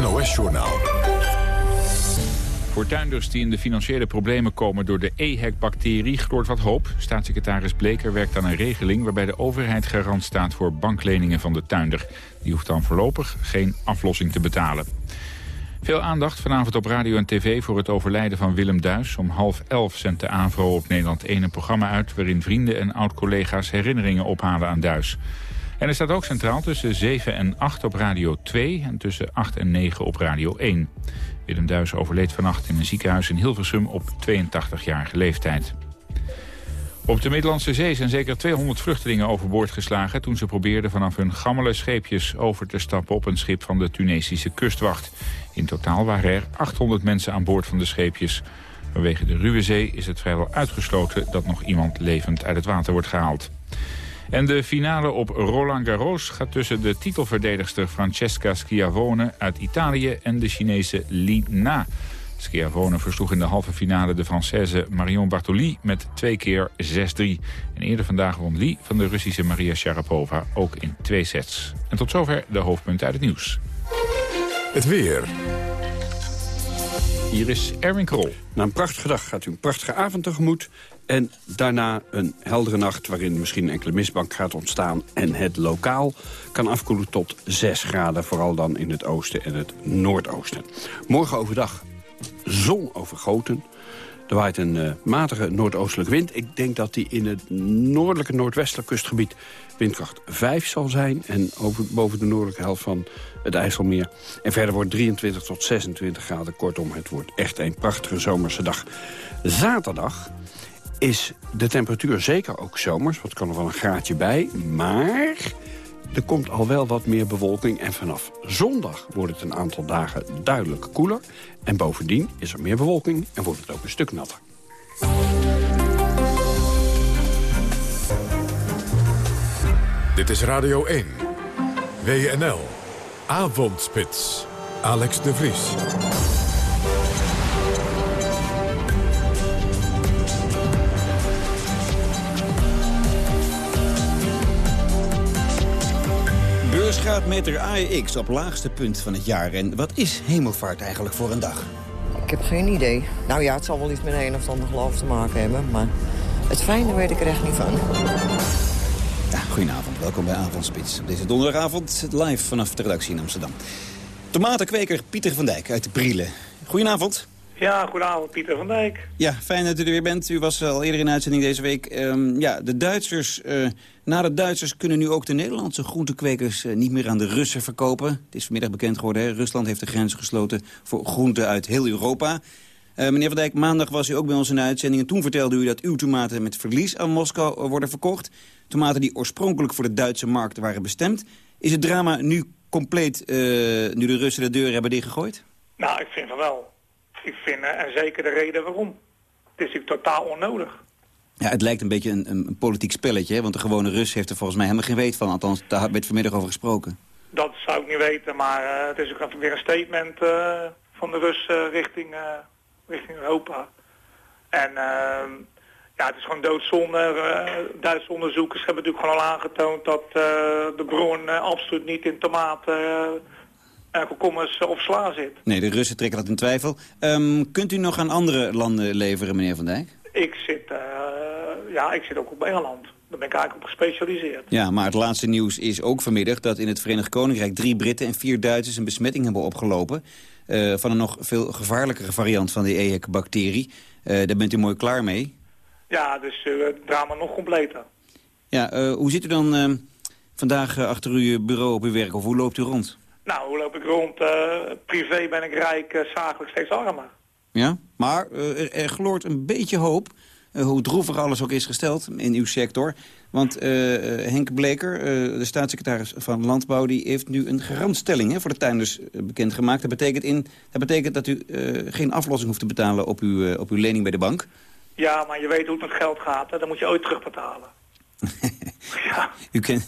NOS-journaal. Voor tuinders die in de financiële problemen komen door de EHEC-bacterie gloort wat hoop. Staatssecretaris Bleker werkt aan een regeling waarbij de overheid garant staat voor bankleningen van de tuinder. Die hoeft dan voorlopig geen aflossing te betalen. Veel aandacht vanavond op radio en tv voor het overlijden van Willem Duis. Om half elf zendt de AVRO op Nederland 1 een programma uit... waarin vrienden en oud-collega's herinneringen ophalen aan Duis. En er staat ook centraal tussen 7 en 8 op Radio 2 en tussen 8 en 9 op Radio 1. Willem Duis overleed vannacht in een ziekenhuis in Hilversum op 82-jarige leeftijd. Op de Middellandse Zee zijn zeker 200 vluchtelingen overboord geslagen... toen ze probeerden vanaf hun gammele scheepjes over te stappen op een schip van de Tunesische kustwacht. In totaal waren er 800 mensen aan boord van de scheepjes. Vanwege de ruwe zee is het vrijwel uitgesloten dat nog iemand levend uit het water wordt gehaald. En de finale op Roland Garros gaat tussen de titelverdedigster Francesca Schiavone uit Italië en de Chinese Li Na. Schiavone versloeg in de halve finale de Française Marion Bartoli met twee keer 6-3. En eerder vandaag won Li van de Russische Maria Sharapova ook in twee sets. En tot zover de hoofdpunten uit het nieuws. Het weer. Hier is Erwin Krol. Na een prachtige dag gaat u een prachtige avond tegemoet. En daarna een heldere nacht waarin misschien enkele mistbank gaat ontstaan... en het lokaal kan afkoelen tot 6 graden, vooral dan in het oosten en het noordoosten. Morgen overdag zon overgoten. Er waait een uh, matige noordoostelijke wind. Ik denk dat die in het noordelijke noordwestelijk kustgebied windkracht 5 zal zijn. En over, boven de noordelijke helft van het IJsselmeer. En verder wordt 23 tot 26 graden. Kortom, het wordt echt een prachtige zomerse dag. Zaterdag is de temperatuur zeker ook zomers. Wat kan er wel een graadje bij. Maar er komt al wel wat meer bewolking en vanaf zondag wordt het een aantal dagen duidelijk koeler. En bovendien is er meer bewolking en wordt het ook een stuk natter. Dit is Radio 1. WNL. Avondspits. Alex de Vries. Beursgraadmeter AEX op laagste punt van het jaar. En wat is hemelvaart eigenlijk voor een dag? Ik heb geen idee. Nou ja, het zal wel iets met een of ander geloof te maken hebben. Maar het fijne weet ik er echt niet van. Ja, goedenavond, welkom bij Avondspits. Deze donderdagavond live vanaf de redactie in Amsterdam. Tomatenkweker Pieter van Dijk uit de Brielen. Goedenavond. Ja, goedenavond, Pieter van Dijk. Ja, fijn dat u er weer bent. U was al eerder in uitzending deze week. Um, ja, de Duitsers, uh, na de Duitsers kunnen nu ook de Nederlandse groentekwekers uh, niet meer aan de Russen verkopen. Het is vanmiddag bekend geworden, hè? Rusland heeft de grens gesloten voor groenten uit heel Europa. Uh, meneer Van Dijk, maandag was u ook bij ons in de uitzending... en toen vertelde u dat uw tomaten met verlies aan Moskou worden verkocht. Tomaten die oorspronkelijk voor de Duitse markt waren bestemd. Is het drama nu compleet, nu de Russen de deur hebben dichtgegooid? Nou, ik vind van wel. Ik vind, en zeker de reden waarom. Het is natuurlijk totaal onnodig. Ja, het lijkt een beetje een, een politiek spelletje, hè? want de gewone Rus heeft er volgens mij helemaal geen weet van. Althans, daar werd vanmiddag over gesproken. Dat zou ik niet weten, maar uh, het is ook weer een statement uh, van de Russen richting, uh, richting Europa. En ehm, ja, het is gewoon doodzonde. Duitse onderzoekers hebben natuurlijk gewoon al aangetoond dat de bron absoluut niet in tomaten en komkommers of sla zit. Nee, de Russen trekken dat in twijfel. Um, kunt u nog aan andere landen leveren, meneer Van Dijk? Ik zit, uh, ja, ik zit ook op Engeland. Daar ben ik eigenlijk op gespecialiseerd. Ja, maar het laatste nieuws is ook vanmiddag dat in het Verenigd Koninkrijk... drie Britten en vier Duitsers een besmetting hebben opgelopen... Uh, van een nog veel gevaarlijkere variant van de EHEC-bacterie. Uh, daar bent u mooi klaar mee. Ja, dus het drama nog completer. Ja, hoe zit u dan vandaag achter uw bureau op uw werk? Of hoe loopt u rond? Nou, hoe loop ik rond? privé ben ik rijk, zakelijk steeds armer. Ja, maar uh, er, er, gloort een beetje hoop, uh, hoe droevig alles ook is gesteld in uw sector. Want uh, Henk Bleker, de staatssecretaris van Landbouw... die heeft nu een garantstelling hè, voor de tuinders bekendgemaakt. Dat betekent, in, dat betekent dat u geen aflossing hoeft te betalen op uw, op uw lening bij de bank. Ja, maar je weet hoe het met geld gaat. Hè? Dan moet je ooit terugbetalen. Ja. U <laughs> ja,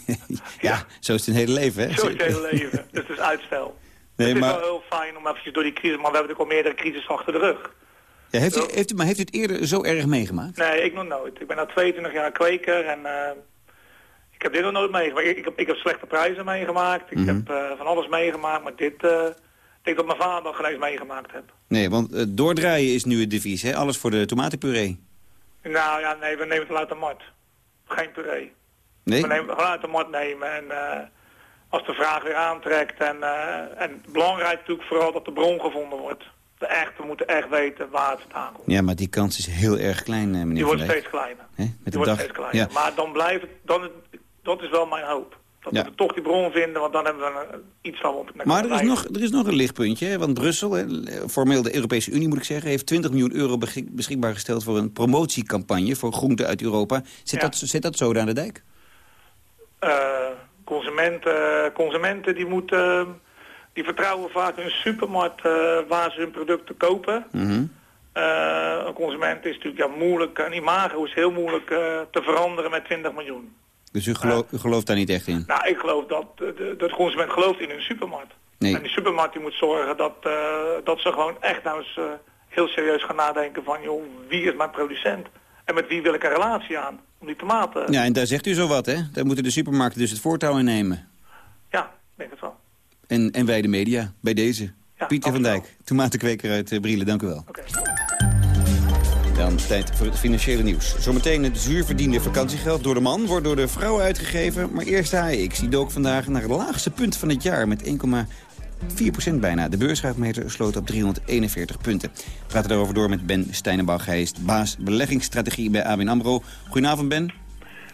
ja, zo is het een hele leven, hè? Zo is het hele leven. Dus het is uitstel. Nee, het is maar... wel heel fijn om even door die crisis... maar we hebben natuurlijk al meerdere crisis achter de rug. Ja, heeft, u, heeft u, maar heeft u het eerder zo erg meegemaakt? Nee, ik nog nooit. Ik ben al 22 jaar kweker en uh, ik heb dit nog nooit meegemaakt. Ik, ik, heb, ik heb slechte prijzen meegemaakt. Ik mm -hmm. heb uh, van alles meegemaakt, maar dit... Uh, ik denk dat mijn vader nog eens meegemaakt heb. Nee, want doordraaien is nu het devies, hè? Alles voor de tomatenpuree. Nou ja, nee, we nemen het wel uit de mart. Geen puree. Nee? We nemen het gewoon uit de mart nemen en als de vraag weer aantrekt. En, uh, en belangrijk natuurlijk vooral dat de bron gevonden wordt. De echt, we moeten echt weten waar het vandaan komt. Ja, maar die kans is heel erg klein, meneer Die wordt steeds kleiner. He? Met die de wordt dag... steeds kleiner. Ja. Maar dan blijft het, dan, dat is wel mijn hoop. Dat Ja. we toch die bron vinden, want dan hebben we een- iets van op Maar er is, nog, er is nog een lichtpuntje, hè? want Brussel, hè, formeel de Europese Unie moet ik zeggen... heeft 20 miljoen euro beschik- beschikbaar gesteld voor een promotiecampagne... voor groenten uit Europa. Zit, Ja. dat, zit dat zo aan de dijk? Eh, consumenten, consumenten die moeten, die vertrouwen vaak hun supermarkt eh, waar ze hun producten kopen. Mhm. Eh, een consument is natuurlijk ja, moeilijk, een imago is heel moeilijk te veranderen met 20 miljoen. Dus u, geloof, u gelooft daar niet echt in? Nou, ik geloof dat de, de, de consument gelooft in hun supermarkt. Nee. En die supermarkt die moet zorgen dat, eh, dat ze gewoon echt nou eens eh, heel serieus gaan nadenken van, joh, wie is mijn producent? En met wie wil ik een relatie aan? Om die tomaten... Ja, en daar zegt u zo wat, hè? Daar moeten de supermarkten dus het voortouw in nemen. Ja, ik denk het wel. En, en wij de media, bij deze. Pieter van Dijk, tomatenkweker uit uh, Brielen, dank u wel. Dan tijd voor het financiële nieuws. Zometeen het zuurverdiende vakantiegeld door de man wordt door de vrouw uitgegeven. Maar eerst de AEX. Die dook vandaag naar het laagste punt van het jaar met 1,4% bijna. De beursgraafmeter sloot op 341 punten. We praten daarover door met Ben Steinenbach. Hij is baas beleggingsstrategie bij ABN AMRO. Goedenavond, Ben.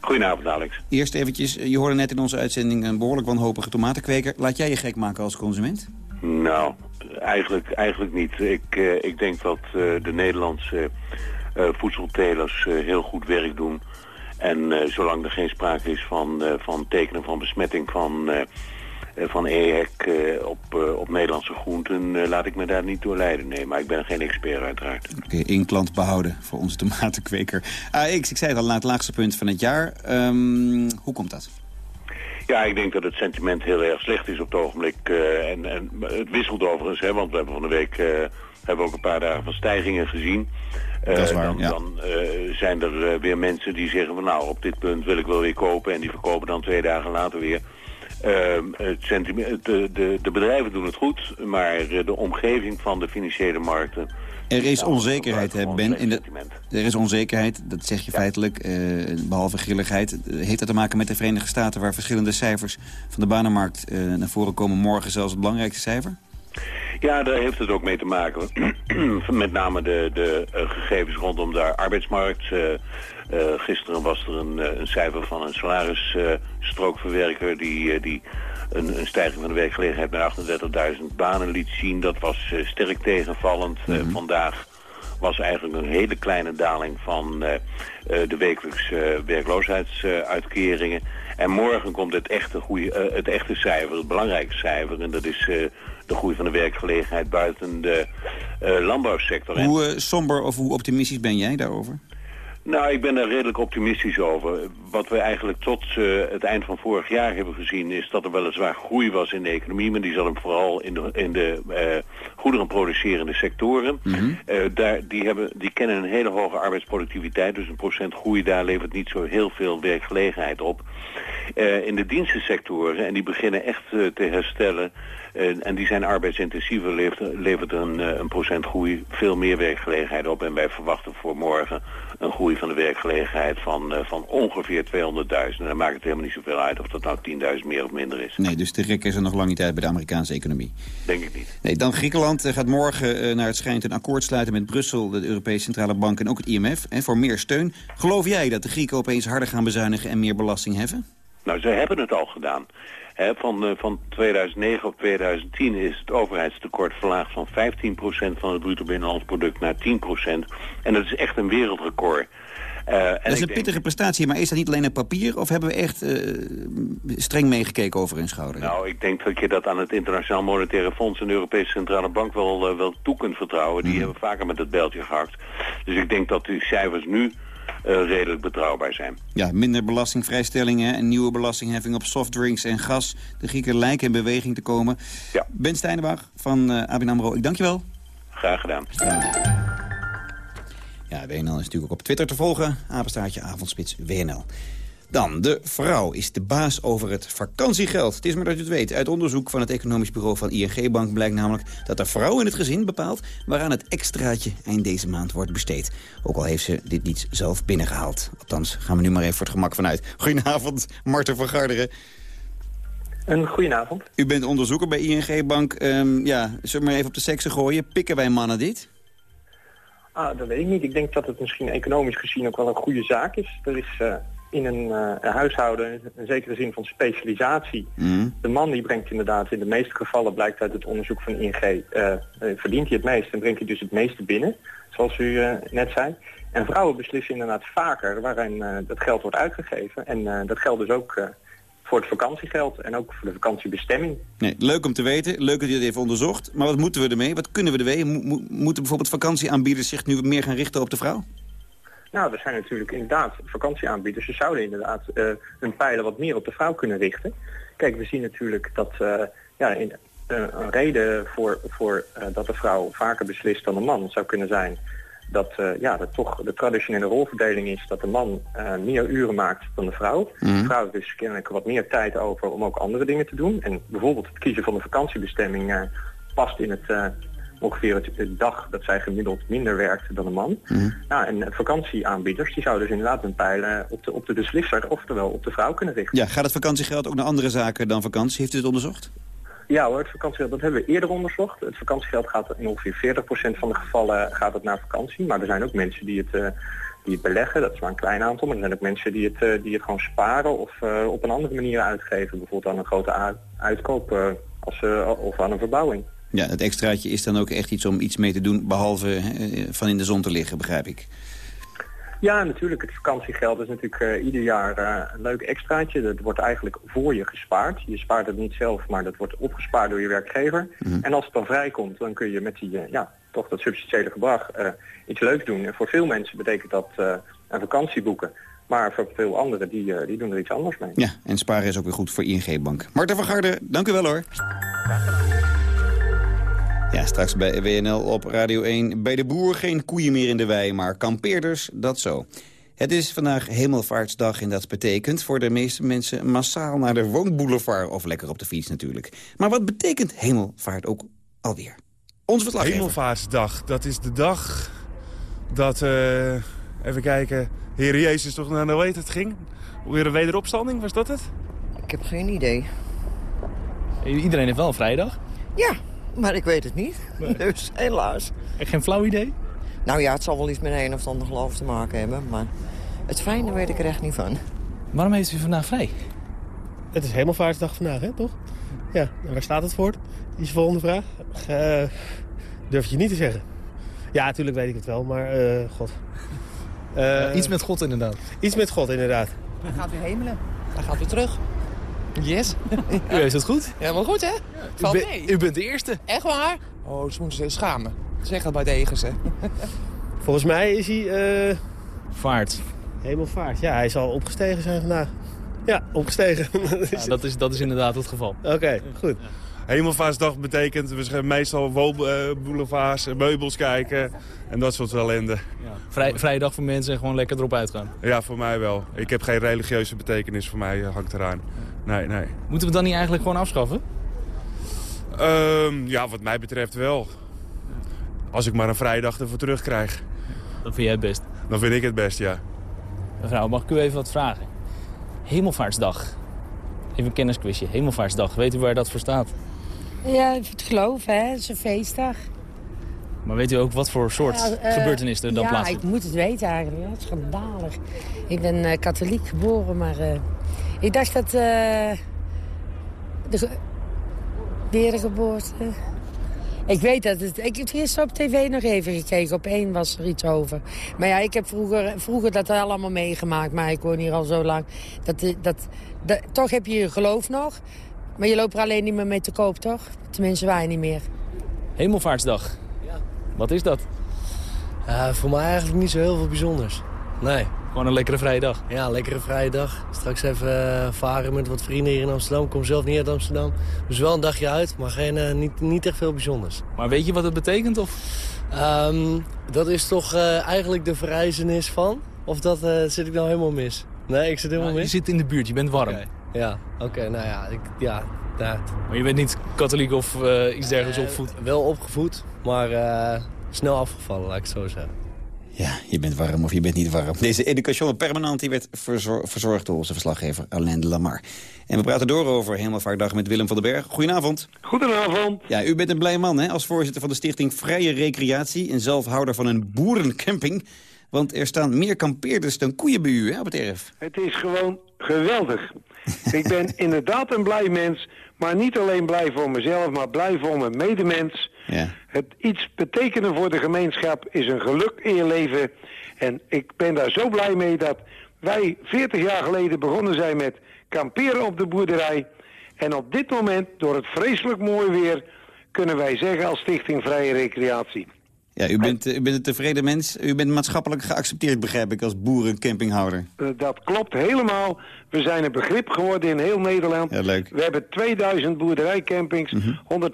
Goedenavond, Alex. Eerst eventjes, je hoorde net in onze uitzending een behoorlijk wanhopige tomatenkweker. Laat jij je gek maken als consument? Nou, eigenlijk, eigenlijk niet. Ik, eh, ik denk dat eh, de Nederlandse eh, voedseltelers heel goed werk doen. En zolang er geen sprake is van, van tekenen van besmetting van, van EHEC eh, op, op Nederlandse groenten... laat ik me daar niet door leiden. Nee, maar ik ben geen expert uiteraard. Oké, klant behouden voor onze tomatenkweker. AX, ik zei het al, naar het laagste punt van het jaar. Ehm, hoe komt dat? Ja, ik denk dat het sentiment heel erg slecht is op het ogenblik. eh, en, en het wisselt overigens, hè, want we hebben van de week eh, hebben ook een paar dagen van stijgingen gezien. Dat is waar, dan ja. dan zijn er weer mensen die zeggen van nou, op dit punt wil ik wel weer kopen. En die verkopen dan twee dagen later weer. Ehm, het sentiment, de, de, de bedrijven doen het goed, maar de omgeving van de financiële markten... Er is onzekerheid, hè, Ben. In de, er is onzekerheid, dat zeg je feitelijk, eh, behalve grilligheid. Heeft dat te maken met de Verenigde Staten... waar verschillende cijfers van de banenmarkt eh, naar voren komen... morgen zelfs het belangrijkste cijfer? Ja, daar heeft het ook mee te maken. <clears throat> Met name de, de eh, gegevens rondom de arbeidsmarkt. Gisteren was er een, een cijfer van een salarisstrookverwerker... die, die een, een stijging van de werkgelegenheid naar 38.000 banen liet zien. Dat was eh, sterk tegenvallend. Eh, vandaag was eigenlijk een hele kleine daling van eh, de wekelijkse werkloosheidsuitkeringen. en morgen komt het echte, goeie, eh, het echte cijfer, het belangrijke cijfer. En dat is de groei van de werkgelegenheid buiten de landbouwsector. Hoe somber of hoe optimistisch ben jij daarover? Nou, ik ben er redelijk optimistisch over. Wat we eigenlijk tot uh, het eind van vorig jaar hebben gezien... is dat er weliswaar groei was in de economie... maar die zat hem vooral in de, in de uh, goederenproducerende sectoren. Mm -hmm. uh, daar, die, hebben, die kennen een hele hoge arbeidsproductiviteit... dus een procent groei daar levert niet zo heel veel werkgelegenheid op. in de dienstensectoren, en die beginnen echt te herstellen... en die zijn arbeidsintensiever, levert, levert een, een procent groei veel meer werkgelegenheid op. En wij verwachten voor morgen een groei van de werkgelegenheid van, uh, van ongeveer 200.000. En dan maakt het helemaal niet zoveel uit of dat nou 10.000 meer of minder is. Nee, dus de rek is er nog lang niet uit bij de Amerikaanse economie. Denk ik niet. Nee, dan Griekenland gaat morgen naar het schijnt een akkoord sluiten met Brussel, de Europese Centrale Bank en ook het IMF hè, voor meer steun. Geloof jij dat de Grieken opeens harder gaan bezuinigen en meer belasting heffen? Nou, ze hebben het al gedaan. He, van, uh, van 2009 op 2010 is het overheidstekort verlaagd van 15% van het bruto binnenlands product naar 10%. En dat is echt een wereldrecord. Uh, dat is een pittige denk... prestatie, maar is dat niet alleen een papier... of hebben we echt uh, streng meegekeken over hun schouder? Nou, ik denk dat je dat aan het Internationaal Monetaire Fonds... en de Europese Centrale Bank wel, uh, wel toe kunt vertrouwen. Die mm. hebben vaker met het beltje gehakt. Dus ik denk dat die cijfers nu... Uh, redelijk betrouwbaar zijn. Ja, minder belastingvrijstellingen en nieuwe belastingheffing op softdrinks en gas. De Grieken lijken in beweging te komen. Ja. Ben Steinenbach van uh, ABN AMRO, ik dank je wel. Graag gedaan. Ja, WNL is natuurlijk ook op Twitter te volgen. Apenstaartje avondspits WNL. Dan, de vrouw is de baas over het vakantiegeld. Het is maar dat u het weet. Uit onderzoek van het economisch bureau van ING Bank blijkt namelijk... dat de vrouw in het gezin bepaalt waaraan het extraatje eind deze maand wordt besteed. Ook al heeft ze dit niet zelf binnengehaald. Althans, gaan we nu maar even voor het gemak vanuit. Goedenavond, Marten van Garderen. Een goedenavond. U bent onderzoeker bij ING Bank. Um, ja, zullen we maar even op de seksen gooien? Pikken wij mannen dit? Ah, dat weet ik niet. Ik denk dat het misschien economisch gezien ook wel een goede zaak is. Er is uh, in een uh, huishouden een zekere zin van specialisatie. Mm. De man die brengt inderdaad in de meeste gevallen, blijkt uit het onderzoek van ING, uh, verdient hij het meest en brengt hij dus het meeste binnen, zoals u net zei. En vrouwen beslissen inderdaad vaker waarin dat geld wordt uitgegeven. En dat geldt dus ook voor het vakantiegeld en ook voor de vakantiebestemming. Nee, leuk om te weten, leuk dat je het even onderzocht. Maar wat moeten we ermee? Wat kunnen we ermee? Mo moeten bijvoorbeeld vakantieaanbieders zich nu meer gaan richten op de vrouw? Nou, er zijn natuurlijk inderdaad vakantieaanbieders. Ze zouden inderdaad uh, hun pijlen wat meer op de vrouw kunnen richten. Kijk, we zien natuurlijk dat uh, ja, in, uh, een reden voor, voor dat de vrouw vaker beslist dan de man zou kunnen zijn dat, uh, ja, dat toch de traditionele rolverdeling is dat de man uh, meer uren maakt dan de vrouw. Mm. De vrouw heeft dus kennelijk wat meer tijd over om ook andere dingen te doen. En bijvoorbeeld het kiezen van de vakantiebestemming uh, past in het ongeveer het, het, dag dat zij gemiddeld minder werkt dan een man. Mm. Nou, en vakantieaanbieders die zouden dus inderdaad hun pijlen op de, op de beslisser, oftewel op de vrouw kunnen richten. Ja, gaat het vakantiegeld ook naar andere zaken dan vakantie? Heeft u het onderzocht? Ja hoor, het vakantiegeld, dat hebben we eerder onderzocht. Het vakantiegeld gaat in ongeveer 40% van de gevallen gaat het naar vakantie. Maar er zijn ook mensen die het, uh, die het beleggen, dat is maar een klein aantal. Maar er zijn ook mensen die het, uh, die het gewoon sparen of uh, op een andere manier uitgeven. Bijvoorbeeld aan een grote uitkoop als, of aan een verbouwing. Ja, het extraatje is dan ook echt iets om iets mee te doen, behalve van in de zon te liggen, begrijp ik. Ja, natuurlijk. Het vakantiegeld is natuurlijk uh, ieder jaar uh, een leuk extraatje. Dat wordt eigenlijk voor je gespaard. Je spaart het niet zelf, maar dat wordt opgespaard door je werkgever. Mm. En als het dan vrijkomt, dan kun je met die, uh, ja, toch dat substantiële gedrag iets leuks doen. En voor veel mensen betekent dat een vakantie boeken. Maar voor veel anderen, die, die doen er iets anders mee. Ja, en sparen is ook weer goed voor ING Bank. Marten van Garde, dank u wel hoor. Ja, straks bij WNL op Radio 1. Bij de boer geen koeien meer in de wei, maar kampeerders, dat zo. Het is vandaag Hemelvaartsdag en dat betekent voor de meeste mensen massaal naar de woonboulevard of lekker op de fiets natuurlijk. Maar wat betekent hemelvaart ook alweer? Ons verslaggever. Hemelvaartsdag, dat is de dag dat, uh, even kijken, Heer Jezus toch naar de weet het ging? Weer een wederopstanding, was dat het? Ik heb geen idee. Iedereen heeft wel een vrijdag? Ja, maar ik weet het niet. Nee. <laughs> Dus helaas. En geen flauw idee? Nou ja, het zal wel iets met een of ander geloof te maken hebben. Maar het fijne weet ik er echt niet van. Waarom heeft u vandaag vrij? Het is Hemelvaartsdag vandaag, hè, toch? Ja, en waar staat het voor? Is volgende vraag? Uh, durf je niet te zeggen. Ja, natuurlijk weet ik het wel, maar uh, god. Uh, iets met God inderdaad. Iets met God inderdaad. Hij gaat weer hemelen. Hij gaat weer terug. Yes. U heeft het goed? Helemaal goed, hè? Valt u, mee. u bent de eerste. Echt waar? Oh, ze moeten zich schamen. Zeg dat bij de egers, hè? <laughs> Volgens mij is hij uh, Vaart. Hemelvaart, ja, hij zal opgestegen zijn vandaag. Ja, opgestegen. Ja, <laughs> dat, is, dat is inderdaad het geval. Oké, goed. Hemelvaartsdag betekent, we gaan meestal woonboulevards, meubels kijken en dat soort ellende. Ja. Vrij, vrije dag voor mensen en gewoon lekker erop uitgaan. Ja, voor mij wel. Ik heb geen religieuze betekenis voor mij, eh, hangt eraan. Nee, nee. Moeten we het dan niet eigenlijk gewoon afschaffen? Um, ja, wat mij betreft wel. Als ik maar een vrije dag ervoor terugkrijg. Dan vind jij het best? Dan vind ik het best, ja. Mevrouw, mag ik u even wat vragen? Hemelvaartsdag. Even een kennisquizje. Hemelvaartsdag. Weet u waar dat voor staat? Ja, het geloof, hè. Het is een feestdag. Maar weet u ook wat voor soort ja, uh, gebeurtenis er dan ja, plaatsvindt? Ja, ik moet het weten eigenlijk. Dat is schandalig. Ik ben uh, katholiek geboren, maar uh, ik dacht dat de weergeboorte... Ik weet dat het... Ik heb gisteren op tv nog even gekeken. Op één was er iets over. Maar ja, ik heb vroeger, vroeger dat allemaal meegemaakt. Maar ik woon hier al zo lang. Dat, dat, dat, toch heb je je geloof nog. Maar je loopt er alleen niet meer mee te koop, toch? Tenminste, wij niet meer. Hemelvaartsdag. Ja. Wat is dat? Uh, voor mij eigenlijk niet zo heel veel bijzonders. Nee. Gewoon een lekkere vrije dag? Ja, lekkere vrije dag. Straks even uh, varen met wat vrienden hier in Amsterdam. Ik kom zelf niet uit Amsterdam. Dus wel een dagje uit, maar geen, uh, niet, niet echt veel bijzonders. Maar weet je wat het betekent? Of? Um, dat is toch uh, eigenlijk de verrijzenis van? Of dat zit ik nou helemaal mis? Nee, ik zit helemaal nou, mis. Je zit in de buurt, je bent warm. Okay. Ja, oké, okay, nou ja, ik, ja, ja. Maar je bent niet katholiek of iets dergelijks opgevoed? Wel opgevoed, maar snel afgevallen, laat ik het zo zeggen. Ja, je bent warm of je bent niet warm. Deze education permanent die werd verzor verzorgd door onze verslaggever Alain de Lamar. En we praten door over Hemelvaartdag met Willem van den Berg. Goedenavond. Goedenavond. Ja, u bent een blij man hè, als voorzitter van de stichting Vrije Recreatie... en zelfhouder van een boerencamping. Want er staan meer kampeerders dan koeien bij u hè, op het erf. Het is gewoon geweldig. Ik ben <laughs> inderdaad een blij mens... maar niet alleen blij voor mezelf, maar blij voor mijn medemens... Ja. Het iets betekenen voor de gemeenschap is een geluk in je leven. En ik ben daar zo blij mee dat wij 40 jaar geleden begonnen zijn met kamperen op de boerderij. En op dit moment, door het vreselijk mooi weer, kunnen wij zeggen als Stichting Vrije Recreatie. Ja, u bent, u bent een tevreden mens. U bent maatschappelijk geaccepteerd, begrijp ik, als boerencampinghouder. Uh, dat klopt helemaal. We zijn een begrip geworden in heel Nederland. Ja, leuk. We hebben 2000 boerderijcampings, mm -hmm.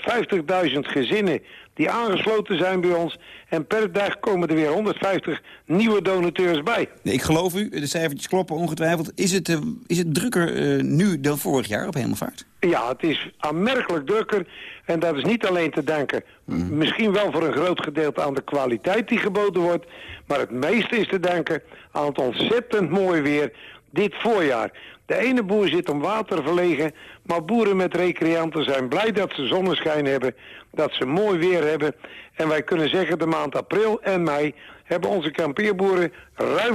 150.000 gezinnen die aangesloten zijn bij ons. En per dag komen er weer 150 nieuwe donateurs bij. Nee, ik geloof u, de cijfertjes kloppen ongetwijfeld. Is het, uh, is het drukker uh, nu dan vorig jaar op Hemelvaart? Ja, het is aanmerkelijk drukker. En dat is niet alleen te danken, mm. misschien wel voor een groot gedeelte aan de kwaliteit die geboden wordt. Maar het meeste is te danken aan het ontzettend mooi weer dit voorjaar. De ene boer zit om water verlegen, maar boeren met recreanten zijn blij dat ze zonneschijn hebben, dat ze mooi weer hebben. En wij kunnen zeggen de maand april en mei hebben onze kampeerboeren ruim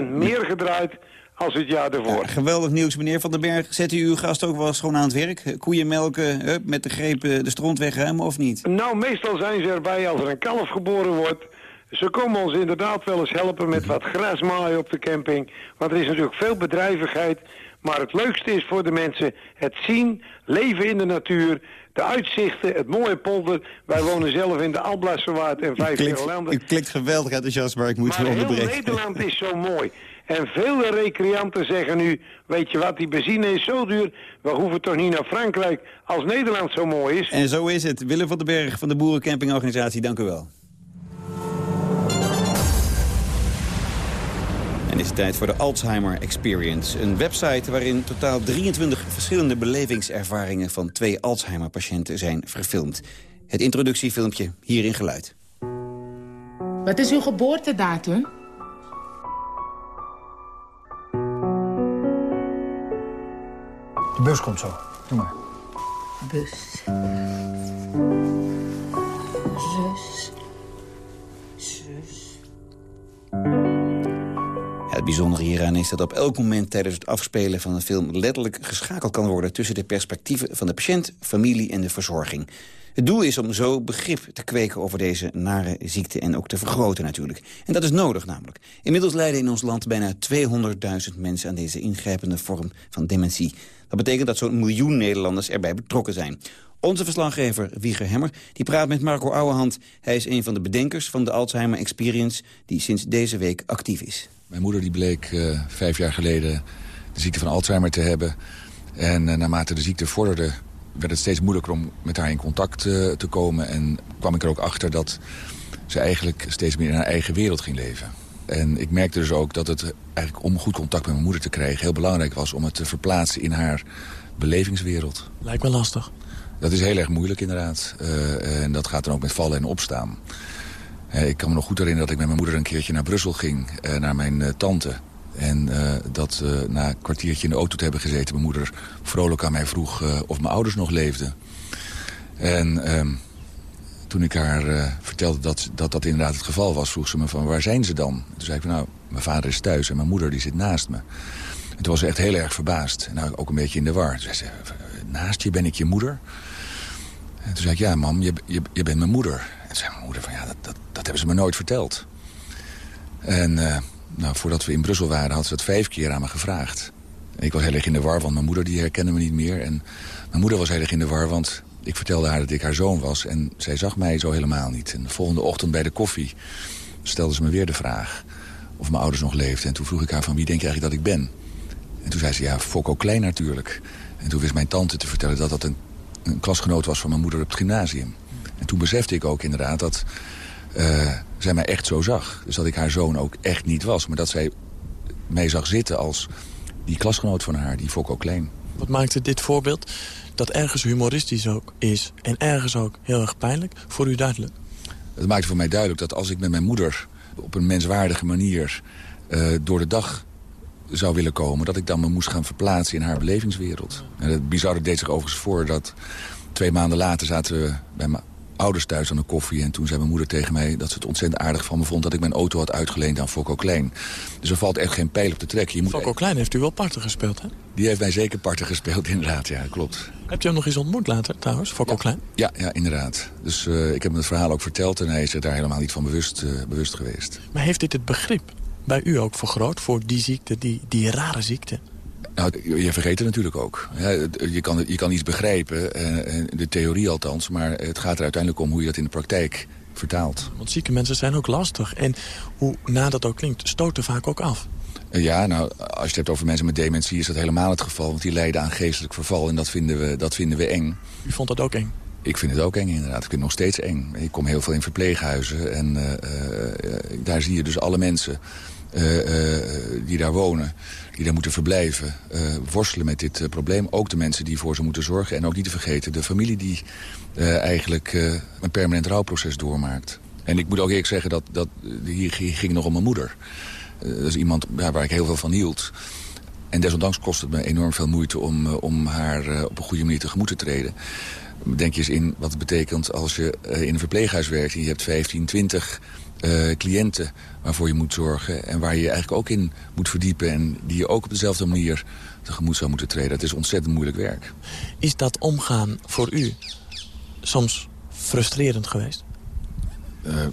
100% meer gedraaid als het jaar ervoor. Ja, geweldig nieuws, meneer Van den Berg. Zet u uw gast ook wel eens gewoon aan het werk? Koeien melken, hup, met de greep de stront wegruimen of niet? Nou, meestal zijn ze erbij als er een kalf geboren wordt. Ze komen ons inderdaad wel eens helpen met wat grasmaaien op de camping. Want er is natuurlijk veel bedrijvigheid. Maar het leukste is voor de mensen het zien, leven in de natuur... de uitzichten, het mooie polder. Wij wonen zelf in de Alblasserwaard en vijf landen. U klinkt geweldig enthousiast, maar ik moet maar u onderbreken. heel Nederland is zo <laughs> mooi. En vele recreanten zeggen nu, weet je wat, die benzine is zo duur... we hoeven toch niet naar Frankrijk als Nederland zo mooi is. En zo is het. Willem van den Berg van de Boerencampingorganisatie, dank u wel. En is het tijd voor de Alzheimer Experience. Een website waarin totaal 23 verschillende belevingservaringen... van twee Alzheimer-patiënten zijn verfilmd. Het introductiefilmpje hier in geluid. Wat is uw geboortedatum? De bus komt zo. Doe maar. Bus. Zus. Zus. Het bijzondere hieraan is dat op elk moment tijdens het afspelen van een film... letterlijk geschakeld kan worden tussen de perspectieven van de patiënt, familie en de verzorging. Het doel is om zo begrip te kweken over deze nare ziekte en ook te vergroten natuurlijk. En dat is nodig namelijk. Inmiddels lijden in ons land bijna 200.000 mensen aan deze ingrijpende vorm van dementie. Dat betekent dat zo'n miljoen Nederlanders erbij betrokken zijn. Onze verslaggever Wieger Hemmer die praat met Marco Ouwehand. Hij is een van de bedenkers van de Alzheimer Experience die sinds deze week actief is. Mijn moeder die bleek uh, vijf jaar geleden de ziekte van Alzheimer te hebben. En uh, naarmate de ziekte vorderde werd het steeds moeilijker om met haar in contact uh, te komen. En kwam ik er ook achter dat ze eigenlijk steeds meer in haar eigen wereld ging leven. En ik merkte dus ook dat het eigenlijk om goed contact met mijn moeder te krijgen... heel belangrijk was om het te verplaatsen in haar belevingswereld. Lijkt me lastig. Dat is heel erg moeilijk inderdaad. En dat gaat dan ook met vallen en opstaan. Uh, ik kan me nog goed herinneren dat ik met mijn moeder een keertje naar Brussel ging. Uh, naar mijn tante. En dat na een kwartiertje in de auto te hebben gezeten... mijn moeder vrolijk aan mij vroeg of mijn ouders nog leefden. En ehm, toen ik haar vertelde dat, dat dat inderdaad het geval was... vroeg ze me van waar zijn ze dan? Toen zei ik nou, mijn vader is thuis en mijn moeder die zit naast me. En toen was ze echt heel erg verbaasd. Nou, ook een beetje in de war. Toen zei ze, naast je ben ik je moeder? En toen zei ik, ja mam, je, je, je bent mijn moeder. En zei mijn moeder van, ja, dat, dat, dat hebben ze me nooit verteld. En uh, nou, voordat we in Brussel waren, had ze het vijf keer aan me gevraagd. Ik was heel erg in de war, want mijn moeder die herkende me niet meer. En mijn moeder was heel erg in de war, want ik vertelde haar dat ik haar zoon was. En zij zag mij zo helemaal niet. En de volgende ochtend bij de koffie stelde ze me weer de vraag of mijn ouders nog leefden. En toen vroeg ik haar van, wie denk je eigenlijk dat ik ben? En toen zei ze, ja, Fokko Klein natuurlijk. En toen wist mijn tante te vertellen dat dat een, een klasgenoot was van mijn moeder op het gymnasium. En toen besefte ik ook inderdaad dat uh, zij mij echt zo zag. Dus dat ik haar zoon ook echt niet was. Maar dat zij mij zag zitten als die klasgenoot van haar, die Fokko Klein. Wat maakte dit voorbeeld dat ergens humoristisch ook is... en ergens ook heel erg pijnlijk, voor u duidelijk? Het maakte voor mij duidelijk dat als ik met mijn moeder... op een menswaardige manier uh, door de dag zou willen komen... dat ik dan me moest gaan verplaatsen in haar belevingswereld. En het bizarre deed zich overigens voor dat twee maanden later zaten we bij mijn ouders thuis aan de koffie. En toen zei mijn moeder tegen mij dat ze het ontzettend aardig van me vond... dat ik mijn auto had uitgeleend aan Fokko Klein. Dus er valt echt geen pijl op te trekken. Je moet Fokko Klein heeft u wel parten gespeeld, hè? Die heeft mij zeker parten gespeeld, <laughs> inderdaad. Ja, klopt. Hebt u hem nog eens ontmoet later, trouwens, Fokko ja. Klein? Ja, ja inderdaad. Dus uh, ik heb hem het verhaal ook verteld... en hij is er daar helemaal niet van bewust, uh, bewust geweest. Maar heeft dit het begrip bij u ook vergroot voor die ziekte, die, die rare ziekte? Nou, je vergeet het natuurlijk ook. je, kan, je kan iets begrijpen, de theorie althans... maar het gaat er uiteindelijk om hoe je dat in de praktijk vertaalt. Want zieke mensen zijn ook lastig. En hoe na dat ook klinkt, stoten vaak ook af. Ja, nou, als je het hebt over mensen met dementie is dat helemaal het geval. Want die lijden aan geestelijk verval en dat vinden we, dat vinden we eng. U vond dat ook eng? Ik vind het ook eng, inderdaad. Ik vind het nog steeds eng. Ik kom heel veel in verpleeghuizen en uh, uh, daar zie je dus alle mensen... Uh, uh, die daar wonen, die daar moeten verblijven, uh, worstelen met dit probleem. Ook de mensen die voor ze moeten zorgen. En ook niet te vergeten de familie die eigenlijk een permanent rouwproces doormaakt. En ik moet ook eerlijk zeggen, dat, dat hier, ging nog om mijn moeder. dat is iemand waar ik heel veel van hield. En desondanks kost het me enorm veel moeite om, om haar op een goede manier tegemoet te treden. Denk je eens in wat het betekent als je in een verpleeghuis werkt... en je hebt 15, 20 uh, cliënten waarvoor je moet zorgen... en waar je je eigenlijk ook in moet verdiepen... en die je ook op dezelfde manier tegemoet zou moeten treden. Het is ontzettend moeilijk werk. Is dat omgaan voor u soms frustrerend geweest? Uh, uh,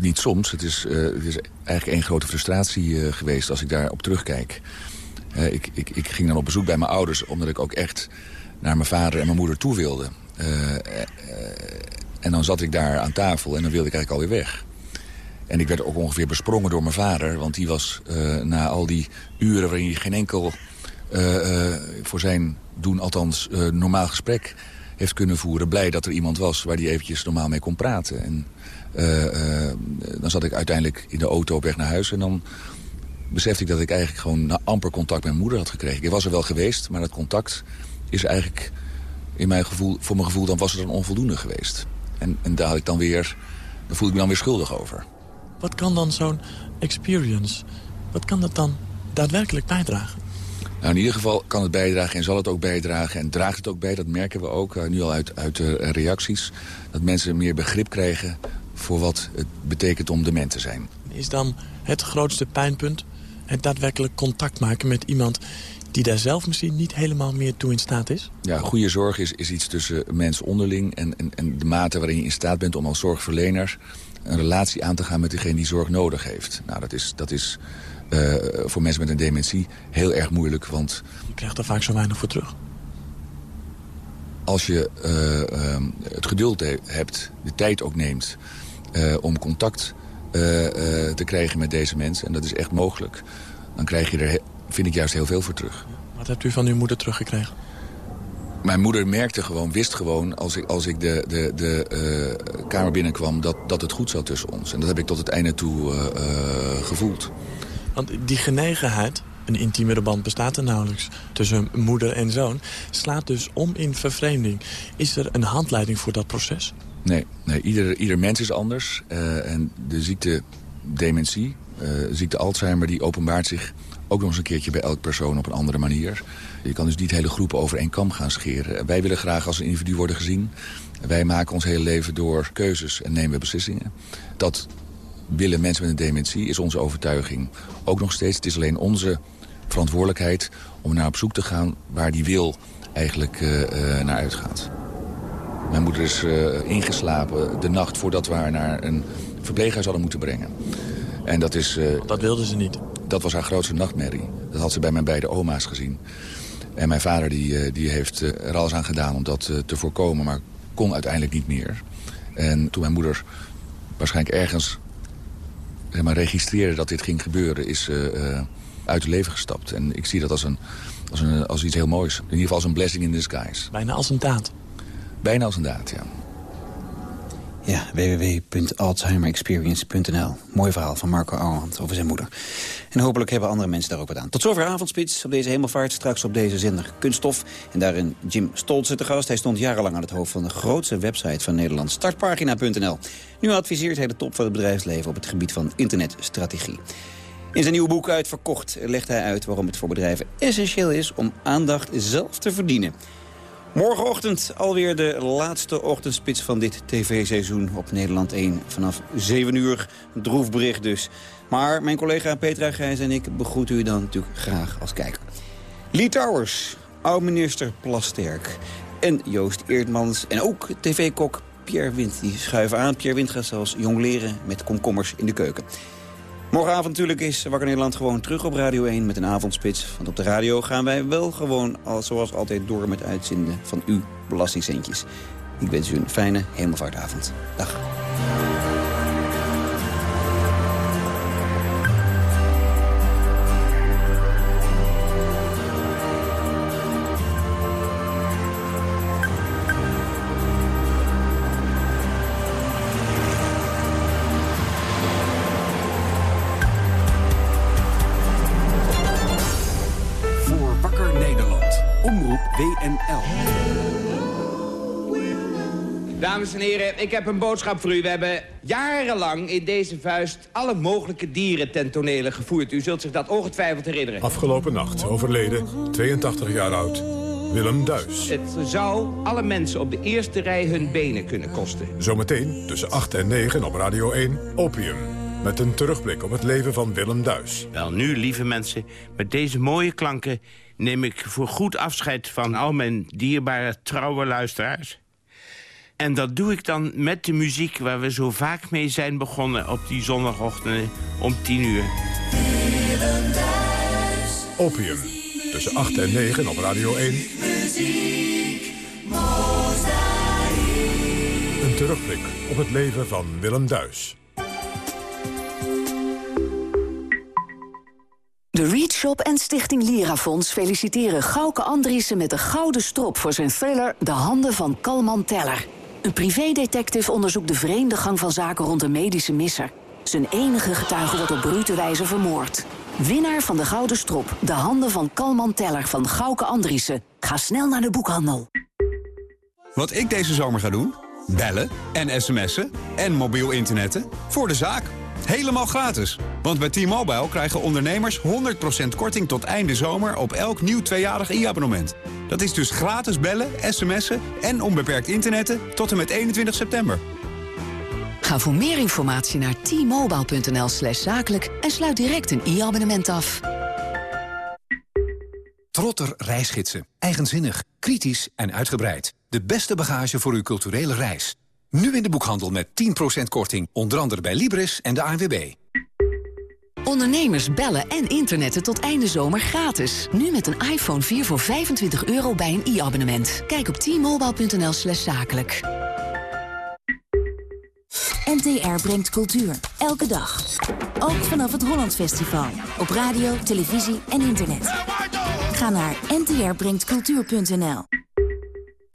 niet soms. Het is, het is eigenlijk één grote frustratie geweest als ik daarop terugkijk. ik, ik, ik ging dan op bezoek bij mijn ouders... omdat ik ook echt naar mijn vader en mijn moeder toe wilde... En dan zat ik daar aan tafel en dan wilde ik eigenlijk alweer weg. En ik werd ook ongeveer besprongen door mijn vader. Want die was uh, na al die uren waarin hij geen enkel uh, uh, voor zijn doen, althans normaal gesprek heeft kunnen voeren. Blij dat er iemand was waar hij eventjes normaal mee kon praten. En dan zat ik uiteindelijk in de auto op weg naar huis. En dan besefte ik dat ik eigenlijk gewoon amper contact met mijn moeder had gekregen. Ik was er wel geweest, maar dat contact is eigenlijk in mijn gevoel, voor mijn gevoel dan was het dan onvoldoende geweest. En, en daar had ik dan weer, daar voel ik me dan weer schuldig over. Wat kan dan zo'n experience, wat kan dat dan daadwerkelijk bijdragen? Nou, in ieder geval kan het bijdragen en zal het ook bijdragen. En draagt het ook bij, dat merken we ook, uh, nu al uit, uit de uh, reacties... dat mensen meer begrip krijgen voor wat het betekent om dement te zijn. Is dan het grootste pijnpunt het daadwerkelijk contact maken met iemand die daar zelf misschien niet helemaal meer toe in staat is? Ja, goede zorg is, is iets tussen mens onderling... En, en, en de mate waarin je in staat bent om als zorgverlener... een relatie aan te gaan met degene die zorg nodig heeft. Nou, dat is, dat is uh, voor mensen met een dementie heel erg moeilijk, want... Je krijgt er vaak zo weinig voor terug. Als je uh, uh, het geduld hebt, de tijd ook neemt... om contact eh, eh, te krijgen met deze mensen. En dat is echt mogelijk. Dan krijg je er, vind ik, juist heel veel voor terug. Wat hebt u van uw moeder teruggekregen? Mijn moeder merkte gewoon, wist gewoon, als ik, als ik de, de, de uh, kamer binnenkwam... Dat, dat het goed zat tussen ons. En dat heb ik tot het einde toe uh, uh, gevoeld. Want die genegenheid, een intiemere band bestaat er nauwelijks... tussen moeder en zoon, slaat dus om in vervreemding. Is er een handleiding voor dat proces? Nee, nee ieder, ieder mens is anders. en de ziekte dementie, ziekte Alzheimer, die openbaart zich ook nog eens een keertje bij elk persoon op een andere manier. Je kan dus niet hele groepen over één kam gaan scheren. Wij willen graag als een individu worden gezien. Wij maken ons hele leven door keuzes en nemen beslissingen. Dat willen mensen met een dementie, is onze overtuiging ook nog steeds. Het is alleen onze verantwoordelijkheid om naar op zoek te gaan... waar die wil eigenlijk uh, uh, naar uitgaat. Mijn moeder is uh, ingeslapen de nacht voordat we haar naar een verpleeghuis hadden moeten brengen. En dat is... dat wilde ze niet. Dat was haar grootste nachtmerrie. Dat had ze bij mijn beide oma's gezien. En mijn vader die, die heeft er alles aan gedaan om dat te voorkomen... maar kon uiteindelijk niet meer. En toen mijn moeder waarschijnlijk ergens zeg maar, registreerde dat dit ging gebeuren... is uh, uit het leven gestapt. En ik zie dat als, een, als, een, als iets heel moois. In ieder geval als een blessing in disguise. Bijna als een daad. Bijna als een daad, ja. Ja, www.alzheimerexperience.nl. Mooi verhaal van Marco Armand over zijn moeder. En hopelijk hebben andere mensen daar ook wat aan. Tot zover avondspits op deze hemelvaart. Straks op deze zender Kunststof. En daarin Jim Stolze te gast. Hij stond jarenlang aan het hoofd van de grootste website van Nederland. Startpagina.nl. Nu adviseert hij de top van het bedrijfsleven op het gebied van internetstrategie. In zijn nieuwe boek Uitverkocht legt hij uit waarom het voor bedrijven essentieel is om aandacht zelf te verdienen. Morgenochtend alweer de laatste ochtendspits van dit tv-seizoen op Nederland 1. Vanaf 7 uur, droefbericht dus. Maar mijn collega Petra Gijs en ik begroeten u dan natuurlijk graag als kijker. Lee Towers, oud-minister Plasterk en Joost Eertmans... en ook tv-kok Pierre Wind, die schuiven aan. Pierre Wind gaat zelfs jongleren met komkommers in de keuken. Morgenavond natuurlijk is Wakker Nederland gewoon terug op Radio 1 met een avondspits. Want op de radio gaan wij wel gewoon, zoals altijd, door met uitzenden van uw belastingcentjes. Ik wens u een fijne hemelvaartavond. Dag. Dames en heren, ik heb een boodschap voor u. We hebben jarenlang in deze vuist alle mogelijke dieren ten tonele gevoerd. U zult zich dat ongetwijfeld herinneren. Afgelopen nacht overleden, 82 jaar oud, Willem Duis. Het zou alle mensen op de eerste rij hun benen kunnen kosten. Zometeen tussen 8 en 9 op Radio 1, Opium. Met een terugblik op het leven van Willem Duis. Wel nu, lieve mensen, met deze mooie klanken neem ik voor goed afscheid van al mijn dierbare trouwe luisteraars. En dat doe ik dan met de muziek waar we zo vaak mee zijn begonnen... op die zondagochtenden om tien uur. Opium. Tussen 8 en 9 op Radio 1. Een terugblik op het leven van Willem Duis. De Read Shop en Stichting Lirafonds feliciteren Gauke Andriessen met de gouden strop voor zijn thriller De Handen van Kalman Teller. Een privédetective onderzoekt de vreemde gang van zaken rond een medische misser. Zijn enige getuige wordt op brute wijze vermoord. Winnaar van de Gouden Strop, de handen van Kalman Teller van Gauke Andriessen. Ga snel naar de boekhandel. Wat ik deze zomer ga doen? Bellen en sms'en en mobiel internetten voor de zaak. Helemaal gratis. Want bij T-Mobile krijgen ondernemers 100% korting tot einde zomer op elk nieuw tweejarig e-abonnement. Dat is dus gratis bellen, sms'en en onbeperkt internetten tot en met 21 september. Ga voor meer informatie naar t-mobile.nl slash zakelijk en sluit direct een e-abonnement af. Trotter reisgidsen. Eigenzinnig, kritisch en uitgebreid. De beste bagage voor uw culturele reis. Nu in de boekhandel met 10% korting, onder andere bij Libris en de ANWB. Ondernemers bellen en internetten tot einde zomer gratis. Nu met een iPhone 4 voor 25 euro bij een e-abonnement. Kijk op t-mobile.nl slash zakelijk. NTR brengt cultuur. Elke dag. Ook vanaf het Holland Festival. Op radio, televisie en internet. Ga naar ntrbrengtcultuur.nl